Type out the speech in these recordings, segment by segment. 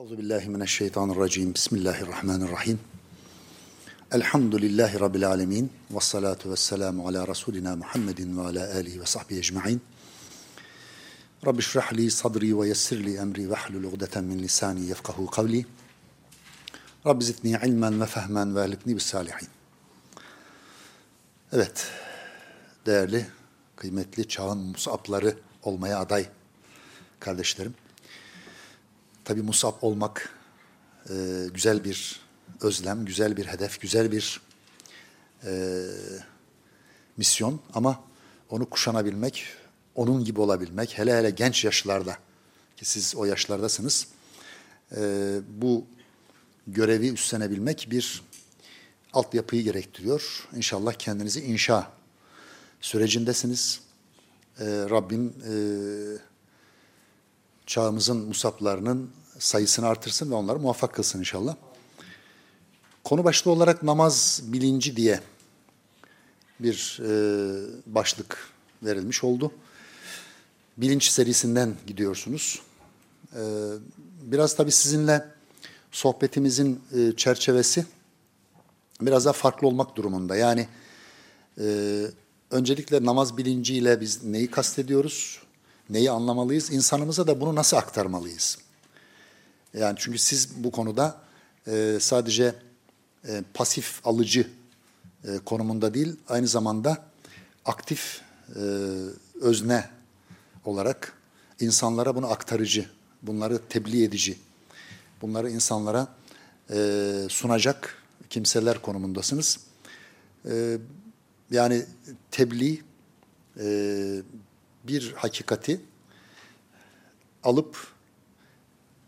Euzu billahi mineşşeytanirracim. Bismillahirrahmanirrahim. Elhamdülillahi rabbil alamin ve salatu vesselamu ala rasulina Muhammedin ve ala alihi ve sahbihi ecmaîn. Rabbi şrah li sadri ve yessir li emri ve hlul ugdeten min lisani yefkahu kavli. Rabbi zidni ilmen ve fehmen ve ehlitni bis salihin. Evet, değerli, kıymetli çağın musapları olmaya aday kardeşlerim. Tabi musab olmak e, güzel bir özlem, güzel bir hedef, güzel bir e, misyon ama onu kuşanabilmek, onun gibi olabilmek, hele hele genç yaşlarda ki siz o yaşlardasınız, e, bu görevi üstlenebilmek bir altyapıyı gerektiriyor. İnşallah kendinizi inşa sürecindesiniz. E, Rabbim e, çağımızın musaplarının sayısını artırsın ve onları muvaffak kılsın inşallah. Konu başlığı olarak namaz bilinci diye bir e, başlık verilmiş oldu. Bilinç serisinden gidiyorsunuz. E, biraz tabii sizinle sohbetimizin e, çerçevesi biraz daha farklı olmak durumunda. Yani e, öncelikle namaz bilinciyle biz neyi kastediyoruz? Neyi anlamalıyız? İnsanımıza da bunu nasıl aktarmalıyız? Yani çünkü siz bu konuda e, sadece e, pasif alıcı e, konumunda değil, aynı zamanda aktif özne olarak insanlara bunu aktarıcı, bunları tebliğ edici, bunları insanlara sunacak kimseler konumundasınız. Yani tebliğ bir hakikati alıp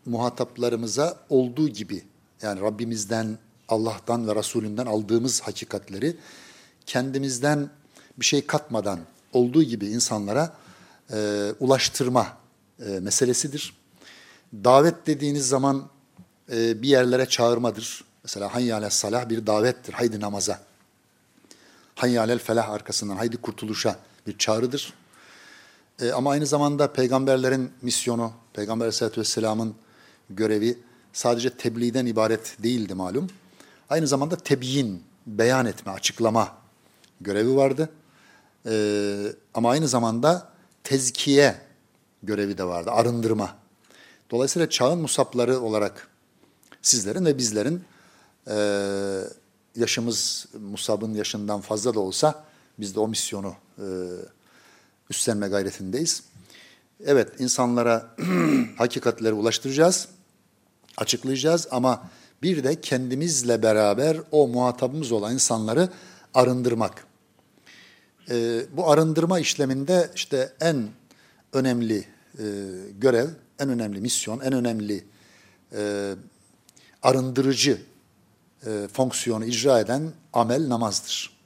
muhataplarımıza olduğu gibi yani Rabbimizden, Allah'tan ve Resulünden aldığımız hakikatleri kendimizden bir şey katmadan olduğu gibi insanlara e, ulaştırma e, meselesidir. Davet dediğiniz zaman e, bir yerlere çağırmadır. Mesela hayyâle salah bir davettir. Haydi namaza. Hayyâlel felah arkasından haydi kurtuluşa bir çağrıdır. E, ama aynı zamanda peygamberlerin misyonu, Peygamber Aleyhisselatü Vesselam'ın görevi sadece tebliğden ibaret değildi malum. Aynı zamanda tebyin, beyan etme, açıklama görevi vardı. E, ama aynı zamanda tezkiye görevi de vardı, arındırma. Dolayısıyla çağın musapları olarak sizlerin ve bizlerin e, yaşımız musabın yaşından fazla da olsa biz de o misyonu e, üstlenme gayretindeyiz. Evet, insanlara hakikatleri ulaştıracağız, açıklayacağız ama bir de kendimizle beraber o muhatabımız olan insanları arındırmak. Ee, bu arındırma işleminde işte en önemli e, görev, en önemli misyon, en önemli e, arındırıcı e, fonksiyonu icra eden amel namazdır.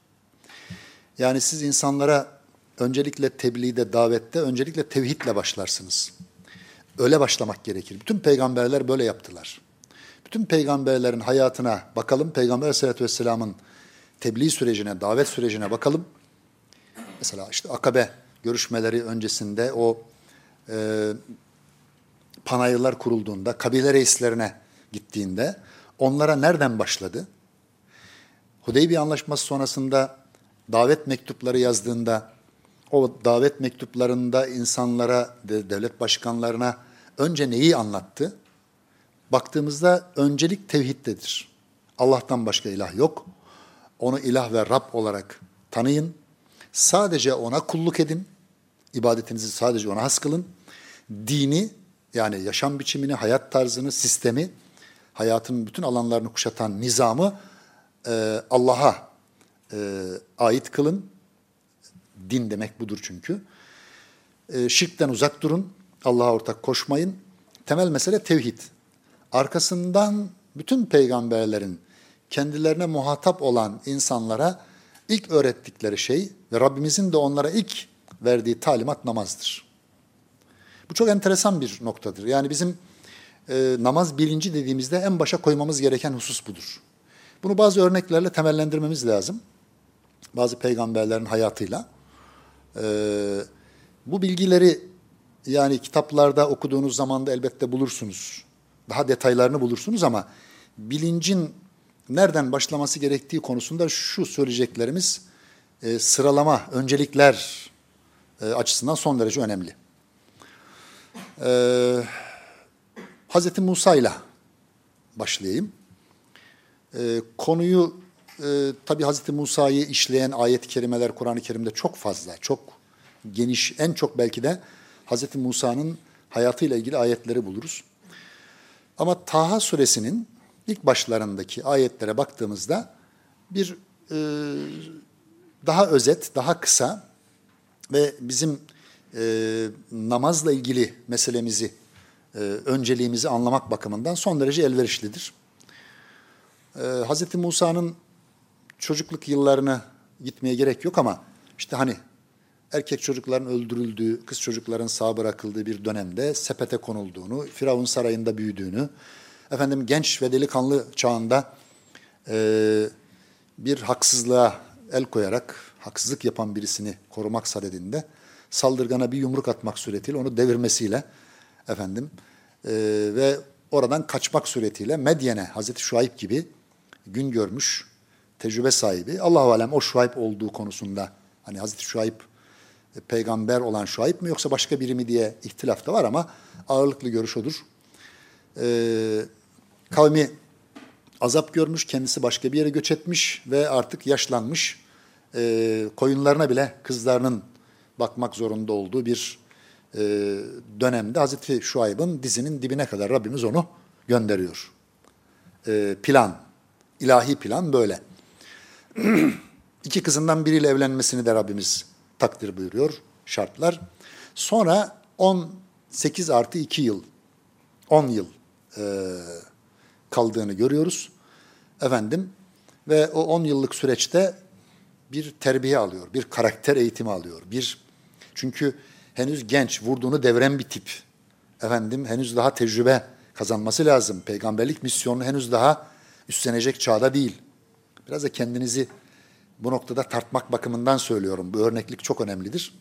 Yani siz insanlara öncelikle tebliğde, davette öncelikle tevhidle başlarsınız. Öyle başlamak gerekir. Bütün peygamberler böyle yaptılar. Bütün peygamberlerin hayatına bakalım. Peygamber aleyhissalatü vesselamın tebliğ sürecine, davet sürecine bakalım. Mesela işte akabe görüşmeleri öncesinde o e, panayırlar kurulduğunda, kabile reislerine gittiğinde onlara nereden başladı? Hudeybiye Anlaşması sonrasında davet mektupları yazdığında o davet mektuplarında insanlara, devlet başkanlarına önce neyi anlattı? Baktığımızda öncelik tevhiddedir. Allah'tan başka ilah yok. Onu ilah ve Rab olarak tanıyın. Sadece ona kulluk edin. İbadetinizi sadece ona has kılın. Dini yani yaşam biçimini, hayat tarzını, sistemi, hayatın bütün alanlarını kuşatan nizamı e, Allah'a e, ait kılın Din demek budur çünkü. E, şirkten uzak durun. Allah'a ortak koşmayın. Temel mesele tevhid. Arkasından bütün peygamberlerin kendilerine muhatap olan insanlara ilk öğrettikleri şey ve Rabbimizin de onlara ilk verdiği talimat namazdır. Bu çok enteresan bir noktadır. Yani bizim e, namaz bilinci dediğimizde en başa koymamız gereken husus budur. Bunu bazı örneklerle temellendirmemiz lazım. Bazı peygamberlerin hayatıyla. Ee, bu bilgileri yani kitaplarda okuduğunuz zaman da elbette bulursunuz. daha detaylarını bulursunuz ama bilincin nereden başlaması gerektiği konusunda şu söyleyeceklerimiz e, sıralama, öncelikler e, açısından son derece önemli. E, Hz. Musa ile başlayayım. E, konuyu e, tabi Hz. Musa'yı işleyen ayet-i kerimeler Kur'an-ı Kerim'de çok fazla, çok geniş, en çok belki de Hz. Musa'nın hayatıyla ilgili ayetleri buluruz. Ama Taha suresinin ilk başlarındaki ayetlere baktığımızda bir e, daha özet, daha kısa ve bizim e, namazla ilgili meselemizi, e, önceliğimizi anlamak bakımından son derece elverişlidir. E, Hz. Musa'nın çocukluk yıllarını gitmeye gerek yok ama işte hani erkek çocukların öldürüldüğü, kız çocukların sağ bırakıldığı bir dönemde sepete konulduğunu, Firavun sarayında büyüdüğünü, efendim genç ve delikanlı çağında e, bir haksızlığa el koyarak haksızlık yapan birisini korumak sadedinde saldırgana bir yumruk atmak suretiyle onu devirmesiyle efendim e, ve oradan kaçmak suretiyle Medyen'e Hazreti Şuayb gibi gün görmüş tecrübe sahibi. Allahu alem o Şuayb olduğu konusunda hani Hazreti Şuayb e, peygamber olan Şuayb mi yoksa başka biri mi diye ihtilaf da var ama ağırlıklı görüş odur. Ee, kavmi azap görmüş, kendisi başka bir yere göç etmiş ve artık yaşlanmış. E, koyunlarına bile kızlarının bakmak zorunda olduğu bir e, dönemde Hazreti Şuayb'ın dizinin dibine kadar Rabbimiz onu gönderiyor. E, plan, ilahi plan böyle. İki kızından biriyle evlenmesini de Rabbimiz takdir buyuruyor, şartlar. Sonra 18 artı 2 yıl, 10 yıl e, kaldığını görüyoruz. Efendim ve o 10 yıllık süreçte bir terbiye alıyor, bir karakter eğitimi alıyor. Bir çünkü henüz genç, vurduğunu devren bir tip. Efendim henüz daha tecrübe kazanması lazım. Peygamberlik misyonunu henüz daha üstlenecek çağda değil. Biraz da kendinizi bu noktada tartmak bakımından söylüyorum. Bu örneklik çok önemlidir.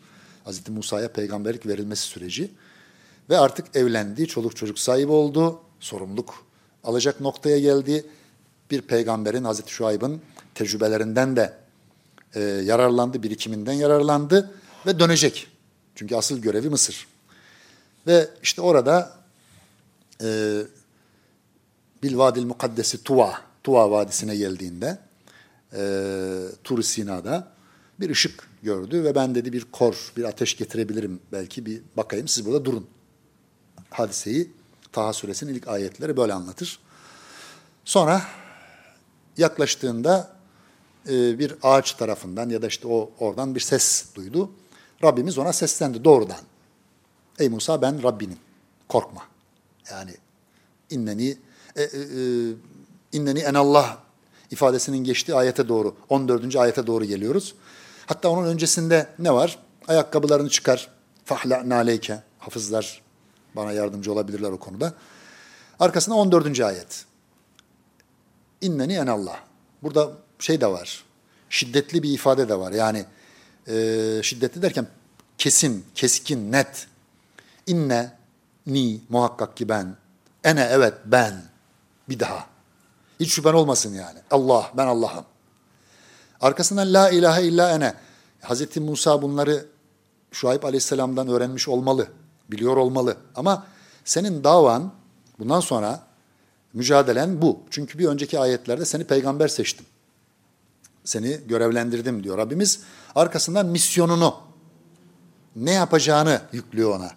Hz. Musa'ya peygamberlik verilmesi süreci. Ve artık evlendi, çoluk çocuk sahibi oldu, sorumluluk alacak noktaya geldi. Bir peygamberin, Hazreti Şuayb'ın tecrübelerinden de e, yararlandı, birikiminden yararlandı ve dönecek. Çünkü asıl görevi Mısır. Ve işte orada e, Bilvadil Mukaddesi Tuva, Tuva Vadisi'ne geldiğinde e, tur bir ışık gördü ve ben dedi bir kor, bir ateş getirebilirim belki bir bakayım siz burada durun. Hadiseyi Taha suresinin ilk ayetleri böyle anlatır. Sonra yaklaştığında e, bir ağaç tarafından ya da işte o oradan bir ses duydu. Rabbimiz ona seslendi doğrudan. Ey Musa ben Rabbinim. Korkma. Yani inneni e, e, e inneni en Allah ifadesinin geçtiği ayete doğru 14. ayete doğru geliyoruz. Hatta onun öncesinde ne var? Ayakkabılarını çıkar. Fahla naleyke. Hafızlar bana yardımcı olabilirler o konuda. Arkasında 14. ayet. İnneni en Allah. Burada şey de var. Şiddetli bir ifade de var. Yani e, şiddetli derken kesin, keskin, net. İnne, ni, muhakkak ki ben. Ene, evet ben. Bir daha. Hiç şüphen olmasın yani. Allah, ben Allah'ım. Arkasından la ilahe illa ene. Hazreti Musa bunları Şuayb aleyhisselamdan öğrenmiş olmalı biliyor olmalı. Ama senin davan bundan sonra mücadelen bu. Çünkü bir önceki ayetlerde seni peygamber seçtim. Seni görevlendirdim diyor Rabbimiz. Arkasından misyonunu, ne yapacağını yüklüyor ona.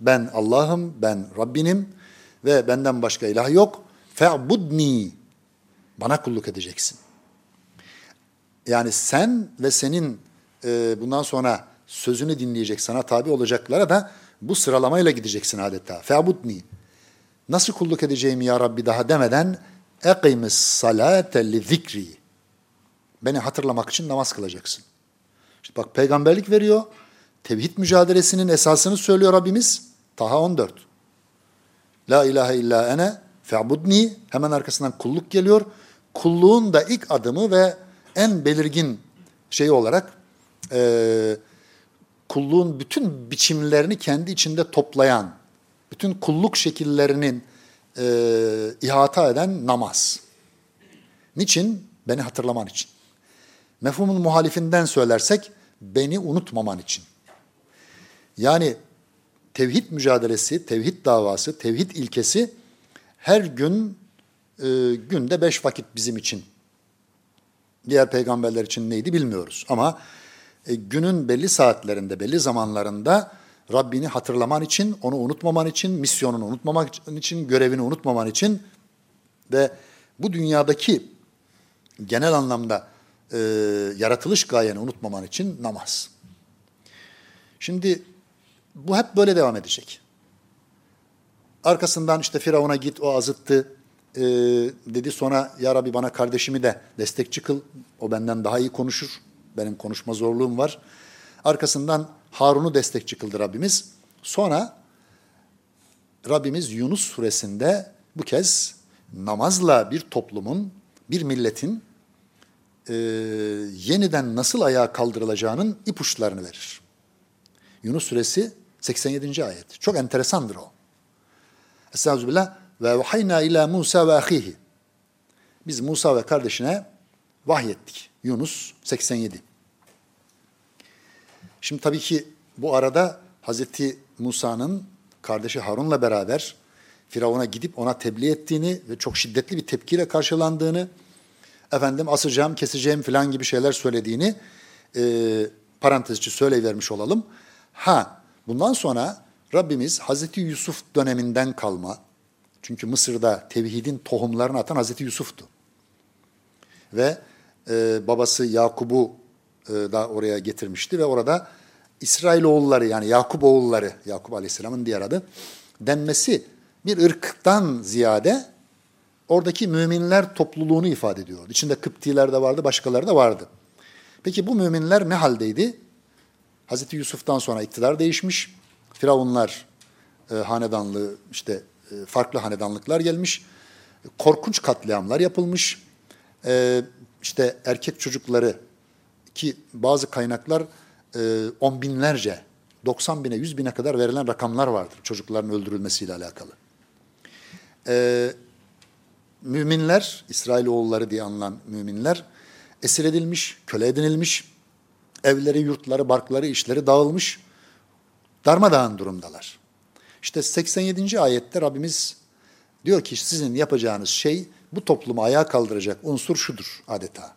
Ben Allah'ım, ben Rabbinim ve benden başka ilah yok fe'budni bana kulluk edeceksin. Yani sen ve senin e, bundan sonra sözünü dinleyecek, sana tabi olacaklara da bu sıralamayla gideceksin adeta. Fe'budni. Nasıl kulluk edeceğimi ya Rabbi daha demeden eqimis salate li zikri. Beni hatırlamak için namaz kılacaksın. İşte bak peygamberlik veriyor. Tevhid mücadelesinin esasını söylüyor Rabbimiz. Taha 14. La ilahe illa ene fe'budni. Hemen arkasından kulluk geliyor. Kulluğun da ilk adımı ve en belirgin şeyi olarak e, kulluğun bütün biçimlerini kendi içinde toplayan, bütün kulluk şekillerinin e, ihata eden namaz. Niçin? Beni hatırlaman için. Mefhumun muhalifinden söylersek beni unutmaman için. Yani tevhid mücadelesi, tevhid davası, tevhid ilkesi her gün e, günde beş vakit bizim için. Diğer peygamberler için neydi bilmiyoruz ama e, günün belli saatlerinde, belli zamanlarında Rabbini hatırlaman için, onu unutmaman için, misyonunu unutmamak için, görevini unutmaman için ve bu dünyadaki genel anlamda e, yaratılış gayeni unutmaman için namaz. Şimdi bu hep böyle devam edecek. Arkasından işte Firavun'a git o azıttı e, dedi sonra ya Rabbi bana kardeşimi de destekçi kıl. O benden daha iyi konuşur. Benim konuşma zorluğum var. Arkasından Harun'u destekçi kıldı Rabbimiz. Sonra Rabbimiz Yunus suresinde bu kez namazla bir toplumun, bir milletin e, yeniden nasıl ayağa kaldırılacağının ipuçlarını verir. Yunus suresi 87. ayet. Çok enteresandır o. Estağfirullah. Ve vahayna ila Musa ve ahihi. Biz Musa ve kardeşine vahyettik. Yunus 87. Şimdi tabii ki bu arada Hazreti Musa'nın kardeşi Harun'la beraber Firavun'a gidip ona tebliğ ettiğini ve çok şiddetli bir tepkiyle karşılandığını, efendim asacağım, keseceğim falan gibi şeyler söylediğini e, parantez içi söyleyivermiş olalım. Ha, bundan sonra Rabbimiz Hazreti Yusuf döneminden kalma, çünkü Mısır'da tevhidin tohumlarını atan Hazreti Yusuf'tu. Ve e, babası Yakub'u e, da oraya getirmişti ve orada İsrailoğulları yani Yakup oğulları, Yakup Aleyhisselam'ın diğer adı denmesi bir ırktan ziyade oradaki müminler topluluğunu ifade ediyor. İçinde Kıptiler de vardı, başkaları da vardı. Peki bu müminler ne haldeydi? Hazreti Yusuf'tan sonra iktidar değişmiş. Firavunlar e, hanedanlığı işte e, farklı hanedanlıklar gelmiş. Korkunç katliamlar yapılmış. E, işte erkek çocukları ki bazı kaynaklar e, on binlerce, 90 bine, 100 bine kadar verilen rakamlar vardır çocukların öldürülmesiyle alakalı. E, müminler, İsrailoğulları diye anılan müminler esir edilmiş, köle edinilmiş, evleri, yurtları, barkları, işleri dağılmış, darmadağın durumdalar. İşte 87. ayette Rabbimiz diyor ki sizin yapacağınız şey bu toplumu ayağa kaldıracak unsur şudur adeta.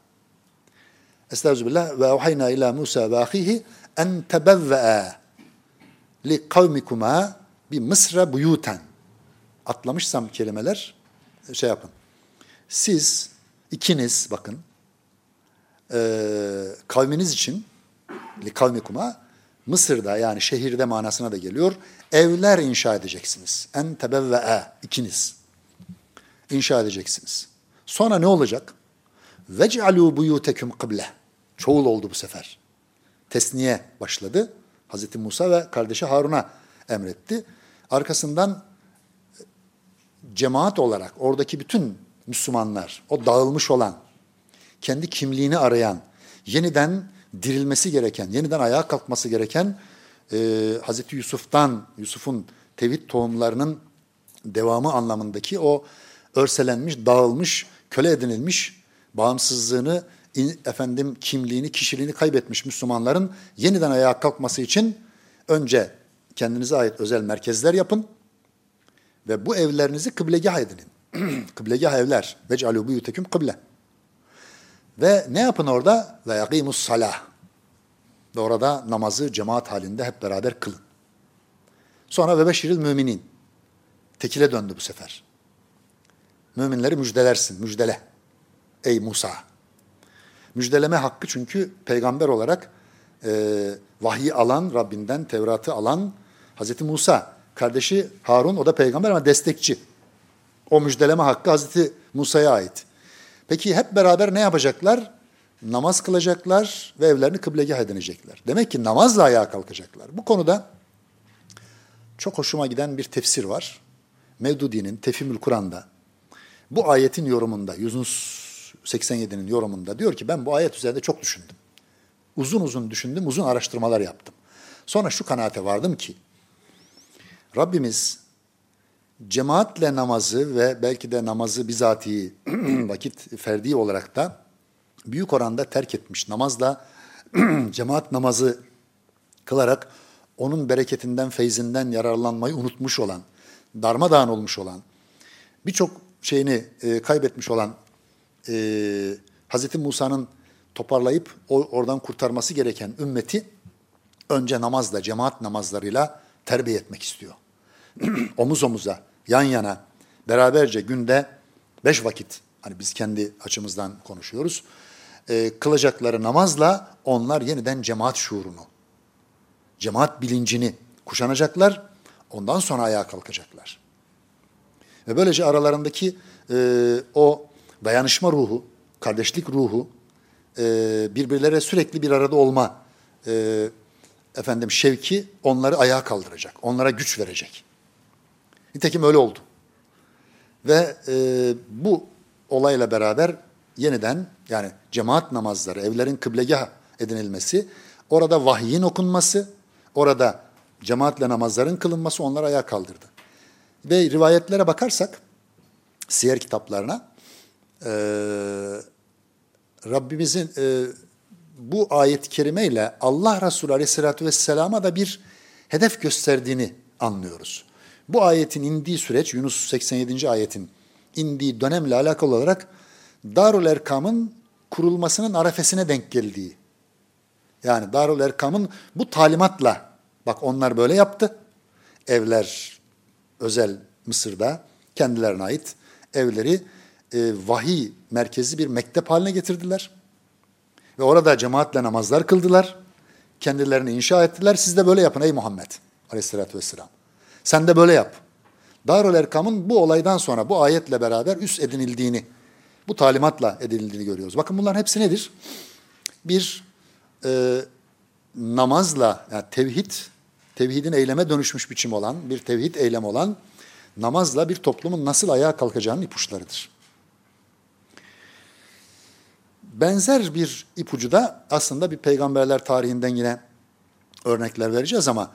Estağfirullah ve uhayna ila Musa ve ahihi en tebevve'e li kavmikuma bi Mısra buyuten. Atlamışsam kelimeler şey yapın. Siz ikiniz bakın e, kavminiz için li kavmikuma Mısır'da yani şehirde manasına da geliyor. Evler inşa edeceksiniz. En tebevve'e ikiniz. inşa edeceksiniz. Sonra ne olacak? Vec'alû buyûteküm kıble. Çoğul oldu bu sefer. Tesniye başladı. Hazreti Musa ve kardeşi Harun'a emretti. Arkasından cemaat olarak oradaki bütün Müslümanlar, o dağılmış olan, kendi kimliğini arayan, yeniden dirilmesi gereken, yeniden ayağa kalkması gereken e, Hazreti Yusuf'tan, Yusuf'un tevhid tohumlarının devamı anlamındaki o örselenmiş, dağılmış, köle edinilmiş bağımsızlığını, efendim kimliğini, kişiliğini kaybetmiş Müslümanların yeniden ayağa kalkması için önce kendinize ait özel merkezler yapın ve bu evlerinizi kıblegah edinin. kıblegah evler. Vec'alû buyuteküm kıble. Ve ne yapın orada? Ve yakimus salah. Ve orada namazı cemaat halinde hep beraber kılın. Sonra ve beşiril müminin. Tekile döndü bu sefer. Müminleri müjdelersin, müjdele. Ey Musa. Müjdeleme hakkı çünkü peygamber olarak e, vahyi alan, Rabbinden Tevrat'ı alan Hazreti Musa. Kardeşi Harun o da peygamber ama destekçi. O müjdeleme hakkı Hazreti Musa'ya ait. Peki hep beraber ne yapacaklar? Namaz kılacaklar ve evlerini kıblegah edinecekler. Demek ki namazla ayağa kalkacaklar. Bu konuda çok hoşuma giden bir tefsir var. Mevdudi'nin Tefimül Kur'an'da bu ayetin yorumunda 187'nin yorumunda diyor ki ben bu ayet üzerinde çok düşündüm. Uzun uzun düşündüm, uzun araştırmalar yaptım. Sonra şu kanaate vardım ki Rabbimiz cemaatle namazı ve belki de namazı bizatihi vakit ferdi olarak da büyük oranda terk etmiş. Namazla cemaat namazı kılarak onun bereketinden, feyzinden yararlanmayı unutmuş olan, darmadağın olmuş olan, birçok şeyini e, kaybetmiş olan e, Hz. Musa'nın toparlayıp oradan kurtarması gereken ümmeti önce namazla, cemaat namazlarıyla terbiye etmek istiyor. Omuz omuza, yan yana, beraberce günde beş vakit, hani biz kendi açımızdan konuşuyoruz, e, kılacakları namazla onlar yeniden cemaat şuurunu, cemaat bilincini kuşanacaklar, ondan sonra ayağa kalkacaklar. Ve böylece aralarındaki e, o dayanışma ruhu, kardeşlik ruhu, e, birbirlere sürekli bir arada olma e, efendim şevki onları ayağa kaldıracak, onlara güç verecek. Nitekim öyle oldu. Ve e, bu olayla beraber yeniden yani cemaat namazları, evlerin kıblegah edinilmesi, orada vahyin okunması, orada cemaatle namazların kılınması onları ayağa kaldırdı. Ve rivayetlere bakarsak, siyer kitaplarına, e, Rabbimizin e, bu ayet-i kerimeyle Allah Resulü Aleyhisselatü Vesselam'a da bir hedef gösterdiğini anlıyoruz. Bu ayetin indiği süreç, Yunus 87. ayetin indiği dönemle alakalı olarak Darul Erkam'ın kurulmasının arefesine denk geldiği. Yani Darul Erkam'ın bu talimatla, bak onlar böyle yaptı. Evler özel Mısır'da kendilerine ait evleri e, vahiy merkezi bir mektep haline getirdiler. Ve orada cemaatle namazlar kıldılar. Kendilerini inşa ettiler. Siz de böyle yapın ey Muhammed aleyhissalatü vesselam. Sen de böyle yap. Darül Erkam'ın bu olaydan sonra bu ayetle beraber üst edinildiğini, bu talimatla edinildiğini görüyoruz. Bakın bunların hepsi nedir? Bir e, namazla, yani tevhid, tevhidin eyleme dönüşmüş biçim olan, bir tevhid eylem olan namazla bir toplumun nasıl ayağa kalkacağının ipuçlarıdır. Benzer bir ipucu da aslında bir peygamberler tarihinden yine örnekler vereceğiz ama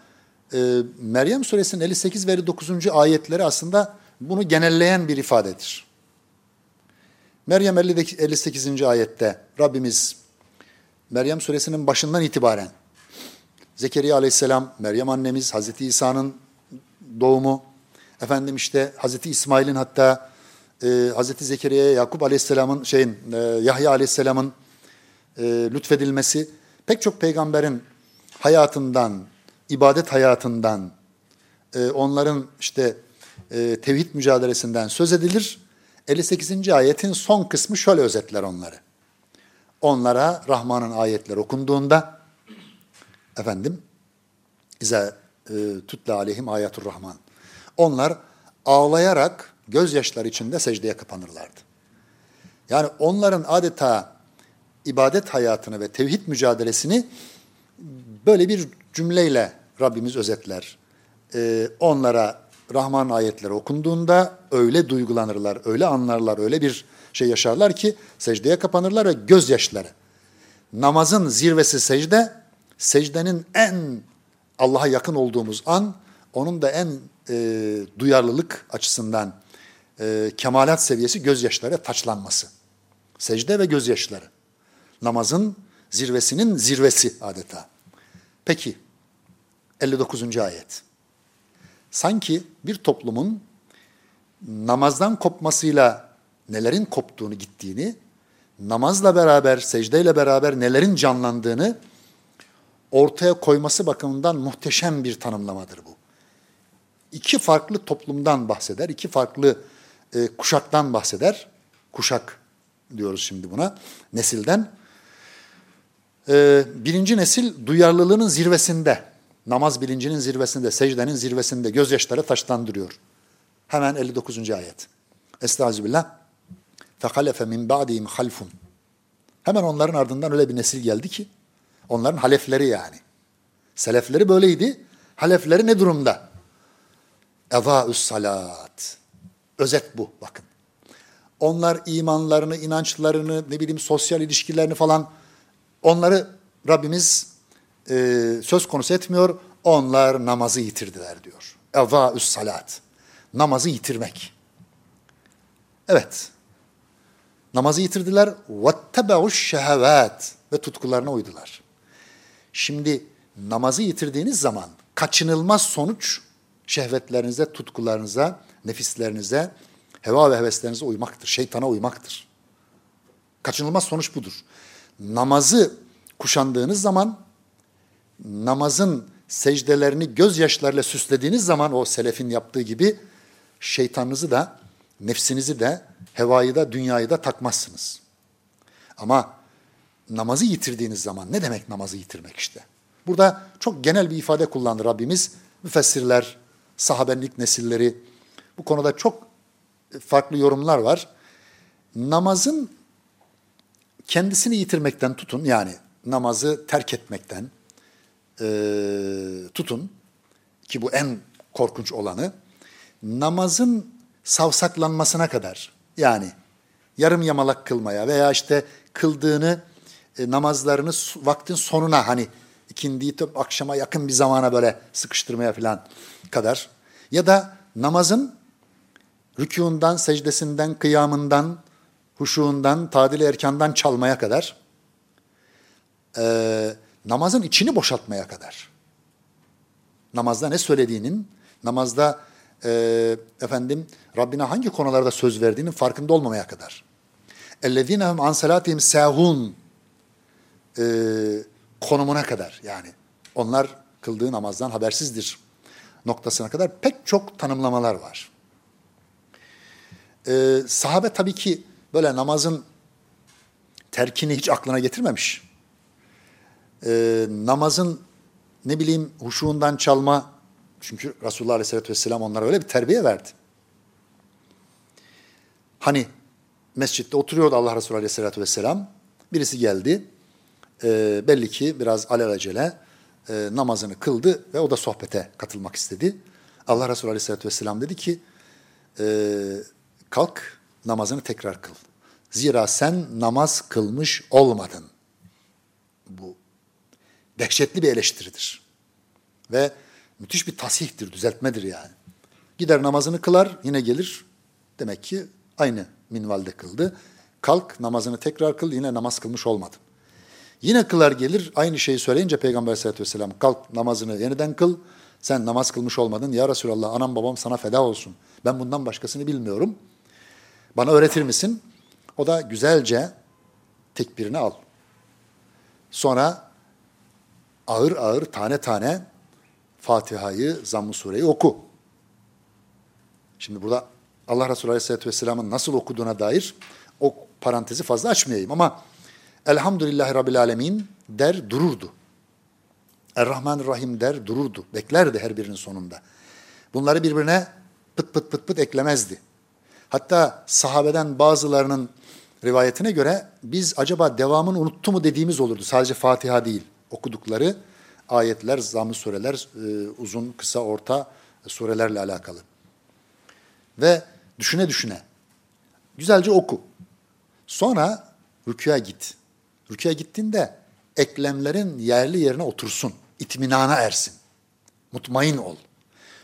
e, Meryem suresinin 58 ve 59. ayetleri aslında bunu genelleyen bir ifadedir. Meryem 58. ayette Rabbimiz Meryem suresinin başından itibaren Zekeriya aleyhisselam, Meryem annemiz, Hazreti İsa'nın doğumu, efendim işte Hazreti İsmail'in hatta e, Hazreti Zekeriya'ya Yakup Aleyhisselam'ın şeyin e, Yahya Aleyhisselam'ın e, lütfedilmesi pek çok peygamberin hayatından, ibadet hayatından, e, onların işte e, tevhid mücadelesinden söz edilir. 58. ayetin son kısmı şöyle özetler onları. Onlara Rahman'ın ayetleri okunduğunda efendim İze e, tutla aleyhim ayatur Rahman. Onlar ağlayarak gözyaşları içinde secdeye kapanırlardı. Yani onların adeta ibadet hayatını ve tevhid mücadelesini böyle bir cümleyle Rabbimiz özetler. Ee, onlara Rahman ayetleri okunduğunda öyle duygulanırlar, öyle anlarlar, öyle bir şey yaşarlar ki secdeye kapanırlar ve gözyaşları. Namazın zirvesi secde, secdenin en Allah'a yakın olduğumuz an, onun da en e, duyarlılık açısından e, kemalat seviyesi gözyaşları taçlanması. Secde ve gözyaşları. Namazın zirvesinin zirvesi adeta. Peki 59. ayet. Sanki bir toplumun namazdan kopmasıyla nelerin koptuğunu, gittiğini, namazla beraber, secdeyle beraber nelerin canlandığını ortaya koyması bakımından muhteşem bir tanımlamadır bu. İki farklı toplumdan bahseder, iki farklı e, kuşaktan bahseder. Kuşak diyoruz şimdi buna, nesilden. E, birinci nesil duyarlılığının zirvesinde, namaz bilincinin zirvesinde, secdenin zirvesinde gözyaşları taşlandırıyor. Hemen 59. ayet. Estağfirullah. فَخَلَفَ مِنْ بَعْدِهِمْ halfun. Hemen onların ardından öyle bir nesil geldi ki, onların halefleri yani. Selefleri böyleydi. Halefleri ne durumda? Evaüs salat. Özet bu bakın. Onlar imanlarını, inançlarını, ne bileyim sosyal ilişkilerini falan onları Rabbimiz e, söz konusu etmiyor. Onlar namazı yitirdiler diyor. Evvâüs salat. Namazı yitirmek. Evet. Namazı yitirdiler. Vettebe'uş şehevat. Ve tutkularına uydular. Şimdi namazı yitirdiğiniz zaman kaçınılmaz sonuç şehvetlerinize, tutkularınıza, nefislerinize, heva ve heveslerinize uymaktır. Şeytana uymaktır. Kaçınılmaz sonuç budur. Namazı kuşandığınız zaman namazın secdelerini gözyaşlarıyla süslediğiniz zaman o selefin yaptığı gibi şeytanınızı da, nefsinizi de, hevayı da, dünyayı da takmazsınız. Ama namazı yitirdiğiniz zaman ne demek namazı yitirmek işte? Burada çok genel bir ifade kullandı Rabbimiz. Müfessirler, sahabenin ilk nesilleri bu konuda çok farklı yorumlar var. Namazın kendisini yitirmekten tutun yani namazı terk etmekten e, tutun ki bu en korkunç olanı namazın savsaklanmasına kadar yani yarım yamalak kılmaya veya işte kıldığını e, namazlarını vaktin sonuna hani ikindiyi akşama yakın bir zamana böyle sıkıştırmaya falan kadar ya da namazın rükundan, secdesinden, kıyamından, huşuğundan, tadil erkandan çalmaya kadar, e, namazın içini boşaltmaya kadar. Namazda ne söylediğinin, namazda e, efendim Rabbine hangi konularda söz verdiğinin farkında olmamaya kadar. اَلَّذ۪ينَ هُمْ عَنْ سَلَاتِهِمْ سَهُونَ e, konumuna kadar yani. Onlar kıldığı namazdan habersizdir noktasına kadar pek çok tanımlamalar var. Ee, sahabe tabii ki böyle namazın terkini hiç aklına getirmemiş. Ee, namazın ne bileyim huşuğundan çalma, çünkü Resulullah Aleyhisselatü Vesselam onlara öyle bir terbiye verdi. Hani mescitte oturuyordu Allah Resulü Aleyhisselatü Vesselam, birisi geldi, e, belli ki biraz alelacele e, namazını kıldı ve o da sohbete katılmak istedi. Allah Resulü Aleyhisselatü Vesselam dedi ki, e, kalk namazını tekrar kıl. Zira sen namaz kılmış olmadın. Bu dehşetli bir eleştiridir. Ve müthiş bir tasihtir, düzeltmedir yani. Gider namazını kılar, yine gelir. Demek ki aynı minvalde kıldı. Kalk namazını tekrar kıl, yine namaz kılmış olmadın. Yine kılar gelir, aynı şeyi söyleyince Peygamber aleyhissalatü vesselam kalk namazını yeniden kıl. Sen namaz kılmış olmadın. Ya Resulallah anam babam sana feda olsun. Ben bundan başkasını bilmiyorum. Bana öğretir misin? O da güzelce tekbirini al. Sonra ağır ağır tane tane Fatiha'yı, Zamm-ı Sure'yi oku. Şimdi burada Allah Resulü Aleyhisselatü Vesselam'ın nasıl okuduğuna dair o parantezi fazla açmayayım ama Elhamdülillahi Rabbil Alemin der dururdu. Errahmanirrahim der dururdu. Beklerdi her birinin sonunda. Bunları birbirine pıt pıt pıt pıt eklemezdi. Hatta sahabeden bazılarının rivayetine göre biz acaba devamını unuttu mu dediğimiz olurdu. Sadece Fatiha değil. Okudukları ayetler, zamm sureler, e, uzun, kısa, orta surelerle alakalı. Ve düşüne düşüne. Güzelce oku. Sonra rüküye git. Rüküye gittiğinde eklemlerin yerli yerine otursun. itminana ersin. Mutmain ol.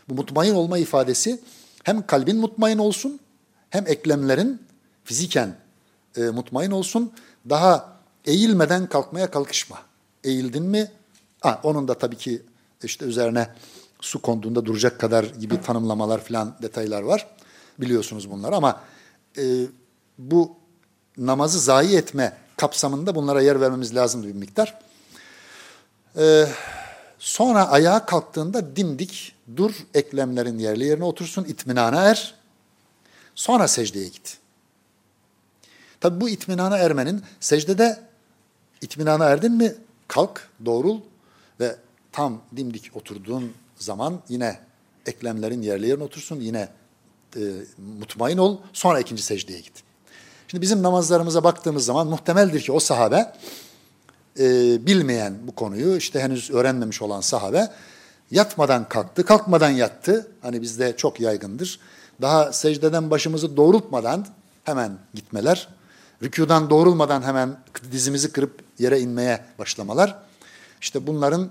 Bu mutmain olma ifadesi hem kalbin mutmain olsun hem eklemlerin fiziken e, mutmain olsun. Daha eğilmeden kalkmaya kalkışma. Eğildin mi? Ha, onun da tabii ki işte üzerine su konduğunda duracak kadar gibi tanımlamalar falan detaylar var. Biliyorsunuz bunlar ama e, bu namazı zayi etme kapsamında bunlara yer vermemiz lazım bir miktar. Ee, sonra ayağa kalktığında dimdik dur, eklemlerin yerli yerine otursun, itminana er. Sonra secdeye git. Tabi bu itminana ermenin secdede itminana erdin mi kalk, doğrul ve tam dimdik oturduğun zaman yine eklemlerin yerli yerine otursun, yine e, mutmain ol, sonra ikinci secdeye git. Şimdi bizim namazlarımıza baktığımız zaman muhtemeldir ki o sahabe e, bilmeyen bu konuyu işte henüz öğrenmemiş olan sahabe yatmadan kalktı, kalkmadan yattı. Hani bizde çok yaygındır. Daha secdeden başımızı doğrultmadan hemen gitmeler. Rükudan doğrulmadan hemen dizimizi kırıp yere inmeye başlamalar. İşte bunların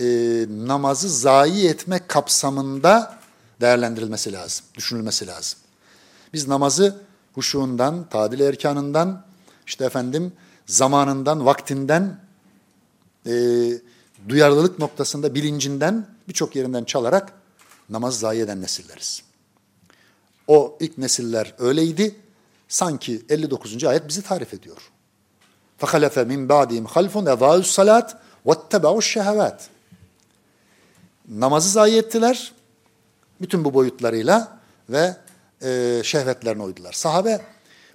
e, namazı zayi etme kapsamında değerlendirilmesi lazım, düşünülmesi lazım. Biz namazı huşuğundan, tadil erkanından, işte efendim zamanından, vaktinden, e, duyarlılık noktasında bilincinden birçok yerinden çalarak namaz zayi eden nesilleriz. O ilk nesiller öyleydi. Sanki 59. ayet bizi tarif ediyor. فَخَلَفَ مِنْ بَعْدِهِمْ خَلْفٌ اَذَاءُ الصَّلَاةِ وَاتَّبَعُوا الشَّهَوَاتِ Namazı zayi ettiler. Bütün bu boyutlarıyla ve e, şehvetlerine uydular. Sahabe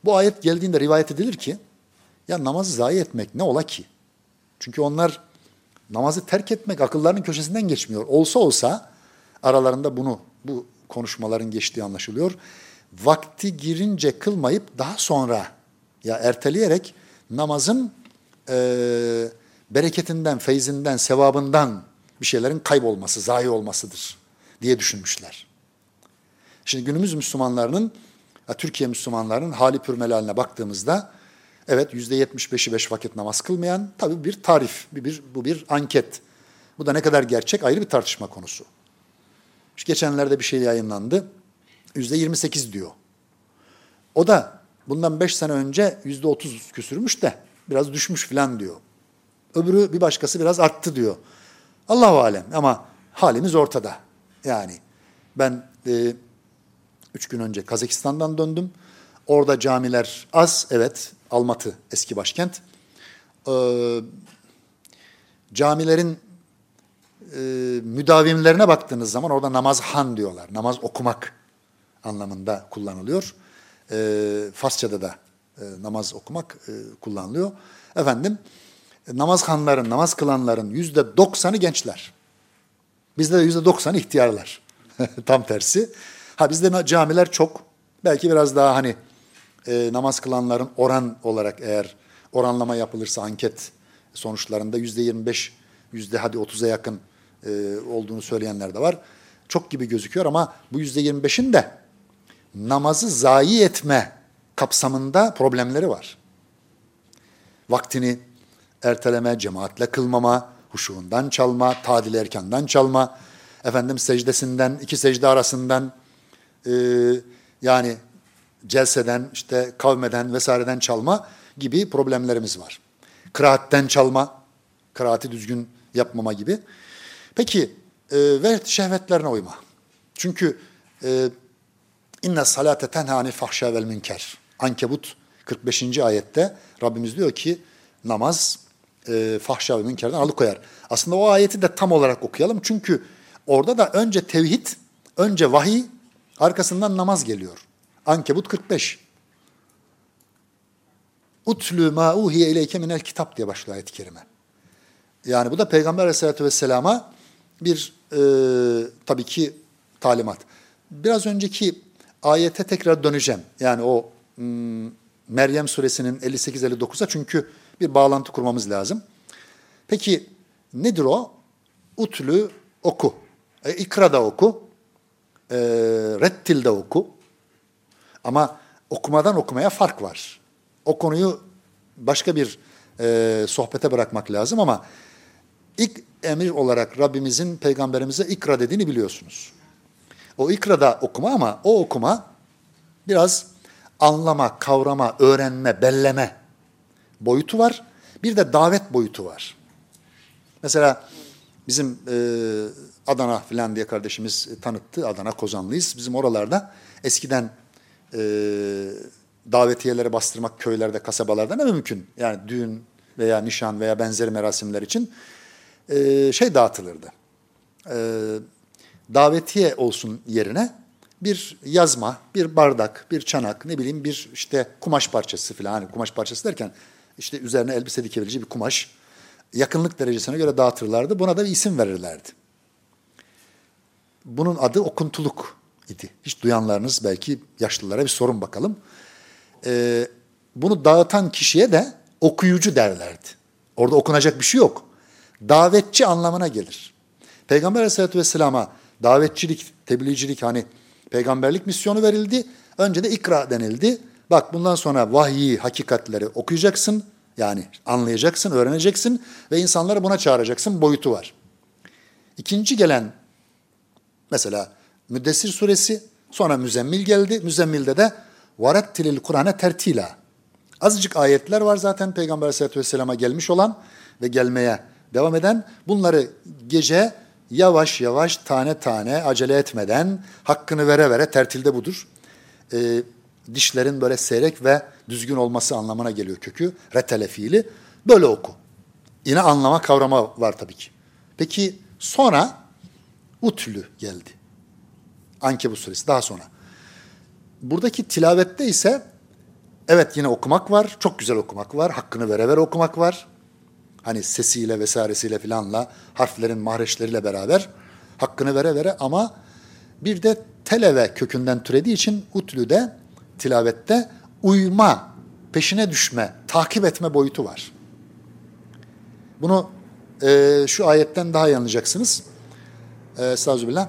bu ayet geldiğinde rivayet edilir ki ya namazı zayi etmek ne ola ki? Çünkü onlar namazı terk etmek akıllarının köşesinden geçmiyor. Olsa olsa aralarında bunu bu konuşmaların geçtiği anlaşılıyor. Vakti girince kılmayıp daha sonra ya erteleyerek namazın e, bereketinden, feyzinden, sevabından bir şeylerin kaybolması, zayi olmasıdır diye düşünmüşler. Şimdi günümüz Müslümanlarının, Türkiye Müslümanlarının hali pürmeli haline baktığımızda evet yüzde yetmiş beşi beş vakit namaz kılmayan tabii bir tarif, bir, bir, bu bir anket. Bu da ne kadar gerçek ayrı bir tartışma konusu. İşte geçenlerde bir şey yayınlandı. Yüzde yirmi sekiz diyor. O da bundan beş sene önce yüzde otuz küsürmüş de biraz düşmüş falan diyor. Öbürü bir başkası biraz arttı diyor. Allahu alem ama halimiz ortada. Yani ben e, üç gün önce Kazakistan'dan döndüm. Orada camiler az, evet Almatı eski başkent. Ee, camilerin e, müdavimlerine baktığınız zaman orada namaz han diyorlar. Namaz okumak anlamında kullanılıyor. E, Farsçada da e, namaz okumak e, kullanılıyor. Efendim namaz hanların, namaz kılanların yüzde doksanı gençler. Bizde de yüzde doksanı ihtiyarlar. Tam tersi. Ha bizde camiler çok. Belki biraz daha hani e, namaz kılanların oran olarak eğer oranlama yapılırsa anket sonuçlarında yüzde yirmi beş, yüzde hadi otuza yakın e, olduğunu söyleyenler de var. Çok gibi gözüküyor ama bu yüzde yirmi beşin de namazı zayi etme kapsamında problemleri var. Vaktini erteleme, cemaatle kılmama, huşuğundan çalma, tadil erkandan çalma, efendim secdesinden, iki secde arasından e, yani celseden, işte kavmeden vesaireden çalma gibi problemlerimiz var. Kıraatten çalma, kıraati düzgün yapmama gibi. Peki e, ve şehvetlerine uyma. Çünkü e, inne salate tenha anil fahşa vel münker. Ankebut 45. ayette Rabbimiz diyor ki namaz e, fahşa ve münkerden alıkoyar. Aslında o ayeti de tam olarak okuyalım. Çünkü orada da önce tevhid, önce vahiy, arkasından namaz geliyor. Ankebut 45. Utlü ma uhiye ileyke minel kitap diye başlıyor ayet-i kerime. Yani bu da Peygamber aleyhissalatü vesselama bir e, tabii ki talimat. Biraz önceki ayete tekrar döneceğim. Yani o m, Meryem suresinin 58-59'a çünkü bir bağlantı kurmamız lazım. Peki nedir o? Utlü oku. E, ikra da oku. E, rettil de oku. Ama okumadan okumaya fark var. O konuyu başka bir e, sohbete bırakmak lazım ama ilk emir olarak Rabbimizin peygamberimize ikra dediğini biliyorsunuz. O ikra da okuma ama o okuma biraz anlama, kavrama, öğrenme, belleme boyutu var. Bir de davet boyutu var. Mesela bizim e, Adana filan diye kardeşimiz tanıttı. Adana Kozanlıyız. Bizim oralarda eskiden e, davetiyelere bastırmak köylerde, kasabalarda ne mümkün? Yani düğün veya nişan veya benzeri merasimler için e, şey dağıtılırdı. E, davetiye olsun yerine bir yazma, bir bardak, bir çanak, ne bileyim bir işte kumaş parçası falan. Hani kumaş parçası derken işte üzerine elbise dikebileceği bir kumaş yakınlık derecesine göre dağıtırlardı. Buna da bir isim verirlerdi. Bunun adı okuntuluk idi. Hiç duyanlarınız belki yaşlılara bir sorun bakalım. Ee, bunu dağıtan kişiye de okuyucu derlerdi. Orada okunacak bir şey yok. Davetçi anlamına gelir. Peygamber aleyhissalatü vesselama davetçilik, tebliğcilik hani peygamberlik misyonu verildi. Önce de ikra denildi. Bak bundan sonra vahyi, hakikatleri okuyacaksın. Yani anlayacaksın, öğreneceksin ve insanları buna çağıracaksın boyutu var. İkinci gelen mesela Müddessir suresi, sonra Müzemmil geldi. Müzemmilde de varettilil Kur'an'e tertila. Azıcık ayetler var zaten Peygamber aleyhissalatü vesselama gelmiş olan ve gelmeye devam eden. Bunları gece yavaş yavaş tane tane acele etmeden hakkını vere vere tertilde budur. Ee, dişlerin böyle seyrek ve düzgün olması anlamına geliyor kökü. Retele fiili. Böyle oku. Yine anlama kavrama var tabii ki. Peki sonra utlü geldi. Ankebut suresi daha sonra. Buradaki tilavette ise evet yine okumak var. Çok güzel okumak var. Hakkını vere vere okumak var. Hani sesiyle vesairesiyle filanla harflerin mahreçleriyle beraber hakkını vere vere ama bir de televe kökünden türediği için utlüde tilavette uyma, peşine düşme, takip etme boyutu var. Bunu e, şu ayetten daha iyi anlayacaksınız. E, Estağfirullah.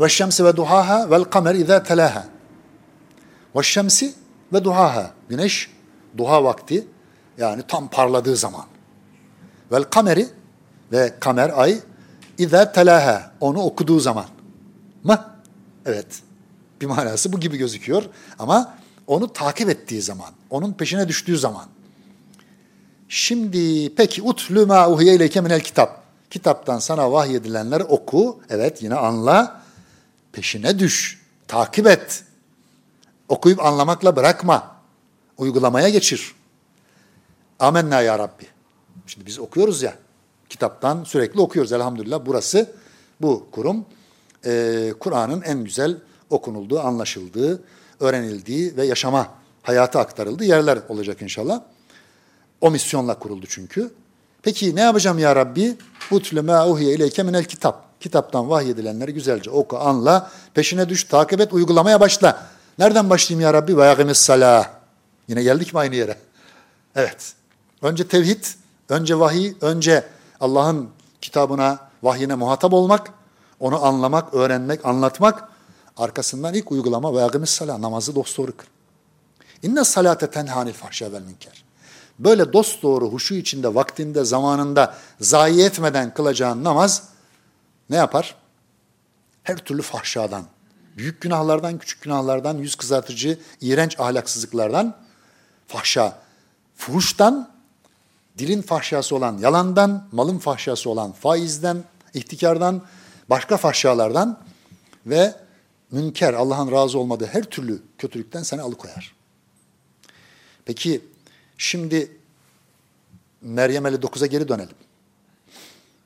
Ve şemsi ve duhaha vel kamer izâ telâha. Ve şemsi ve duhaha. Güneş duha vakti yani tam parladığı zaman. Vel kameri ve kamer ay izâ telâha. Onu okuduğu zaman. Mı? Evet. Bir manası bu gibi gözüküyor. Ama onu takip ettiği zaman, onun peşine düştüğü zaman. Şimdi peki utlü ma uhiye ileyke minel kitap. Kitaptan sana vahyedilenleri oku. Evet yine anla. Peşine düş. Takip et. Okuyup anlamakla bırakma. Uygulamaya geçir. Amenna ya Rabbi. Şimdi biz okuyoruz ya. Kitaptan sürekli okuyoruz elhamdülillah. Burası bu kurum. Ee, Kur'an'ın en güzel okunulduğu, anlaşıldığı, öğrenildiği ve yaşama, hayata aktarıldığı yerler olacak inşallah. O misyonla kuruldu çünkü. Peki ne yapacağım ya Rabbi? Utle ma uhiye ileyke minel kitap. Kitaptan vahyedilenleri güzelce oku, anla, peşine düş, takip et, uygulamaya başla. Nereden başlayayım ya Rabbi? Ve yakimis salah. Yine geldik mi aynı yere? Evet. Önce tevhid, önce vahiy, önce Allah'ın kitabına, vahyine muhatap olmak, onu anlamak, öğrenmek, anlatmak. Arkasından ilk uygulama ve yakimis salah, namazı dosdoğru kıl. İnne salate tenhanil fahşa vel münker böyle dost doğru huşu içinde vaktinde zamanında zayi etmeden kılacağın namaz ne yapar? Her türlü fahşadan, büyük günahlardan, küçük günahlardan, yüz kızartıcı, iğrenç ahlaksızlıklardan, fahşa, fuhuştan, dilin fahşası olan yalandan, malın fahşası olan faizden, ihtikardan, başka fahşalardan ve münker, Allah'ın razı olmadığı her türlü kötülükten seni alıkoyar. Peki Şimdi Meryem 59'a geri dönelim.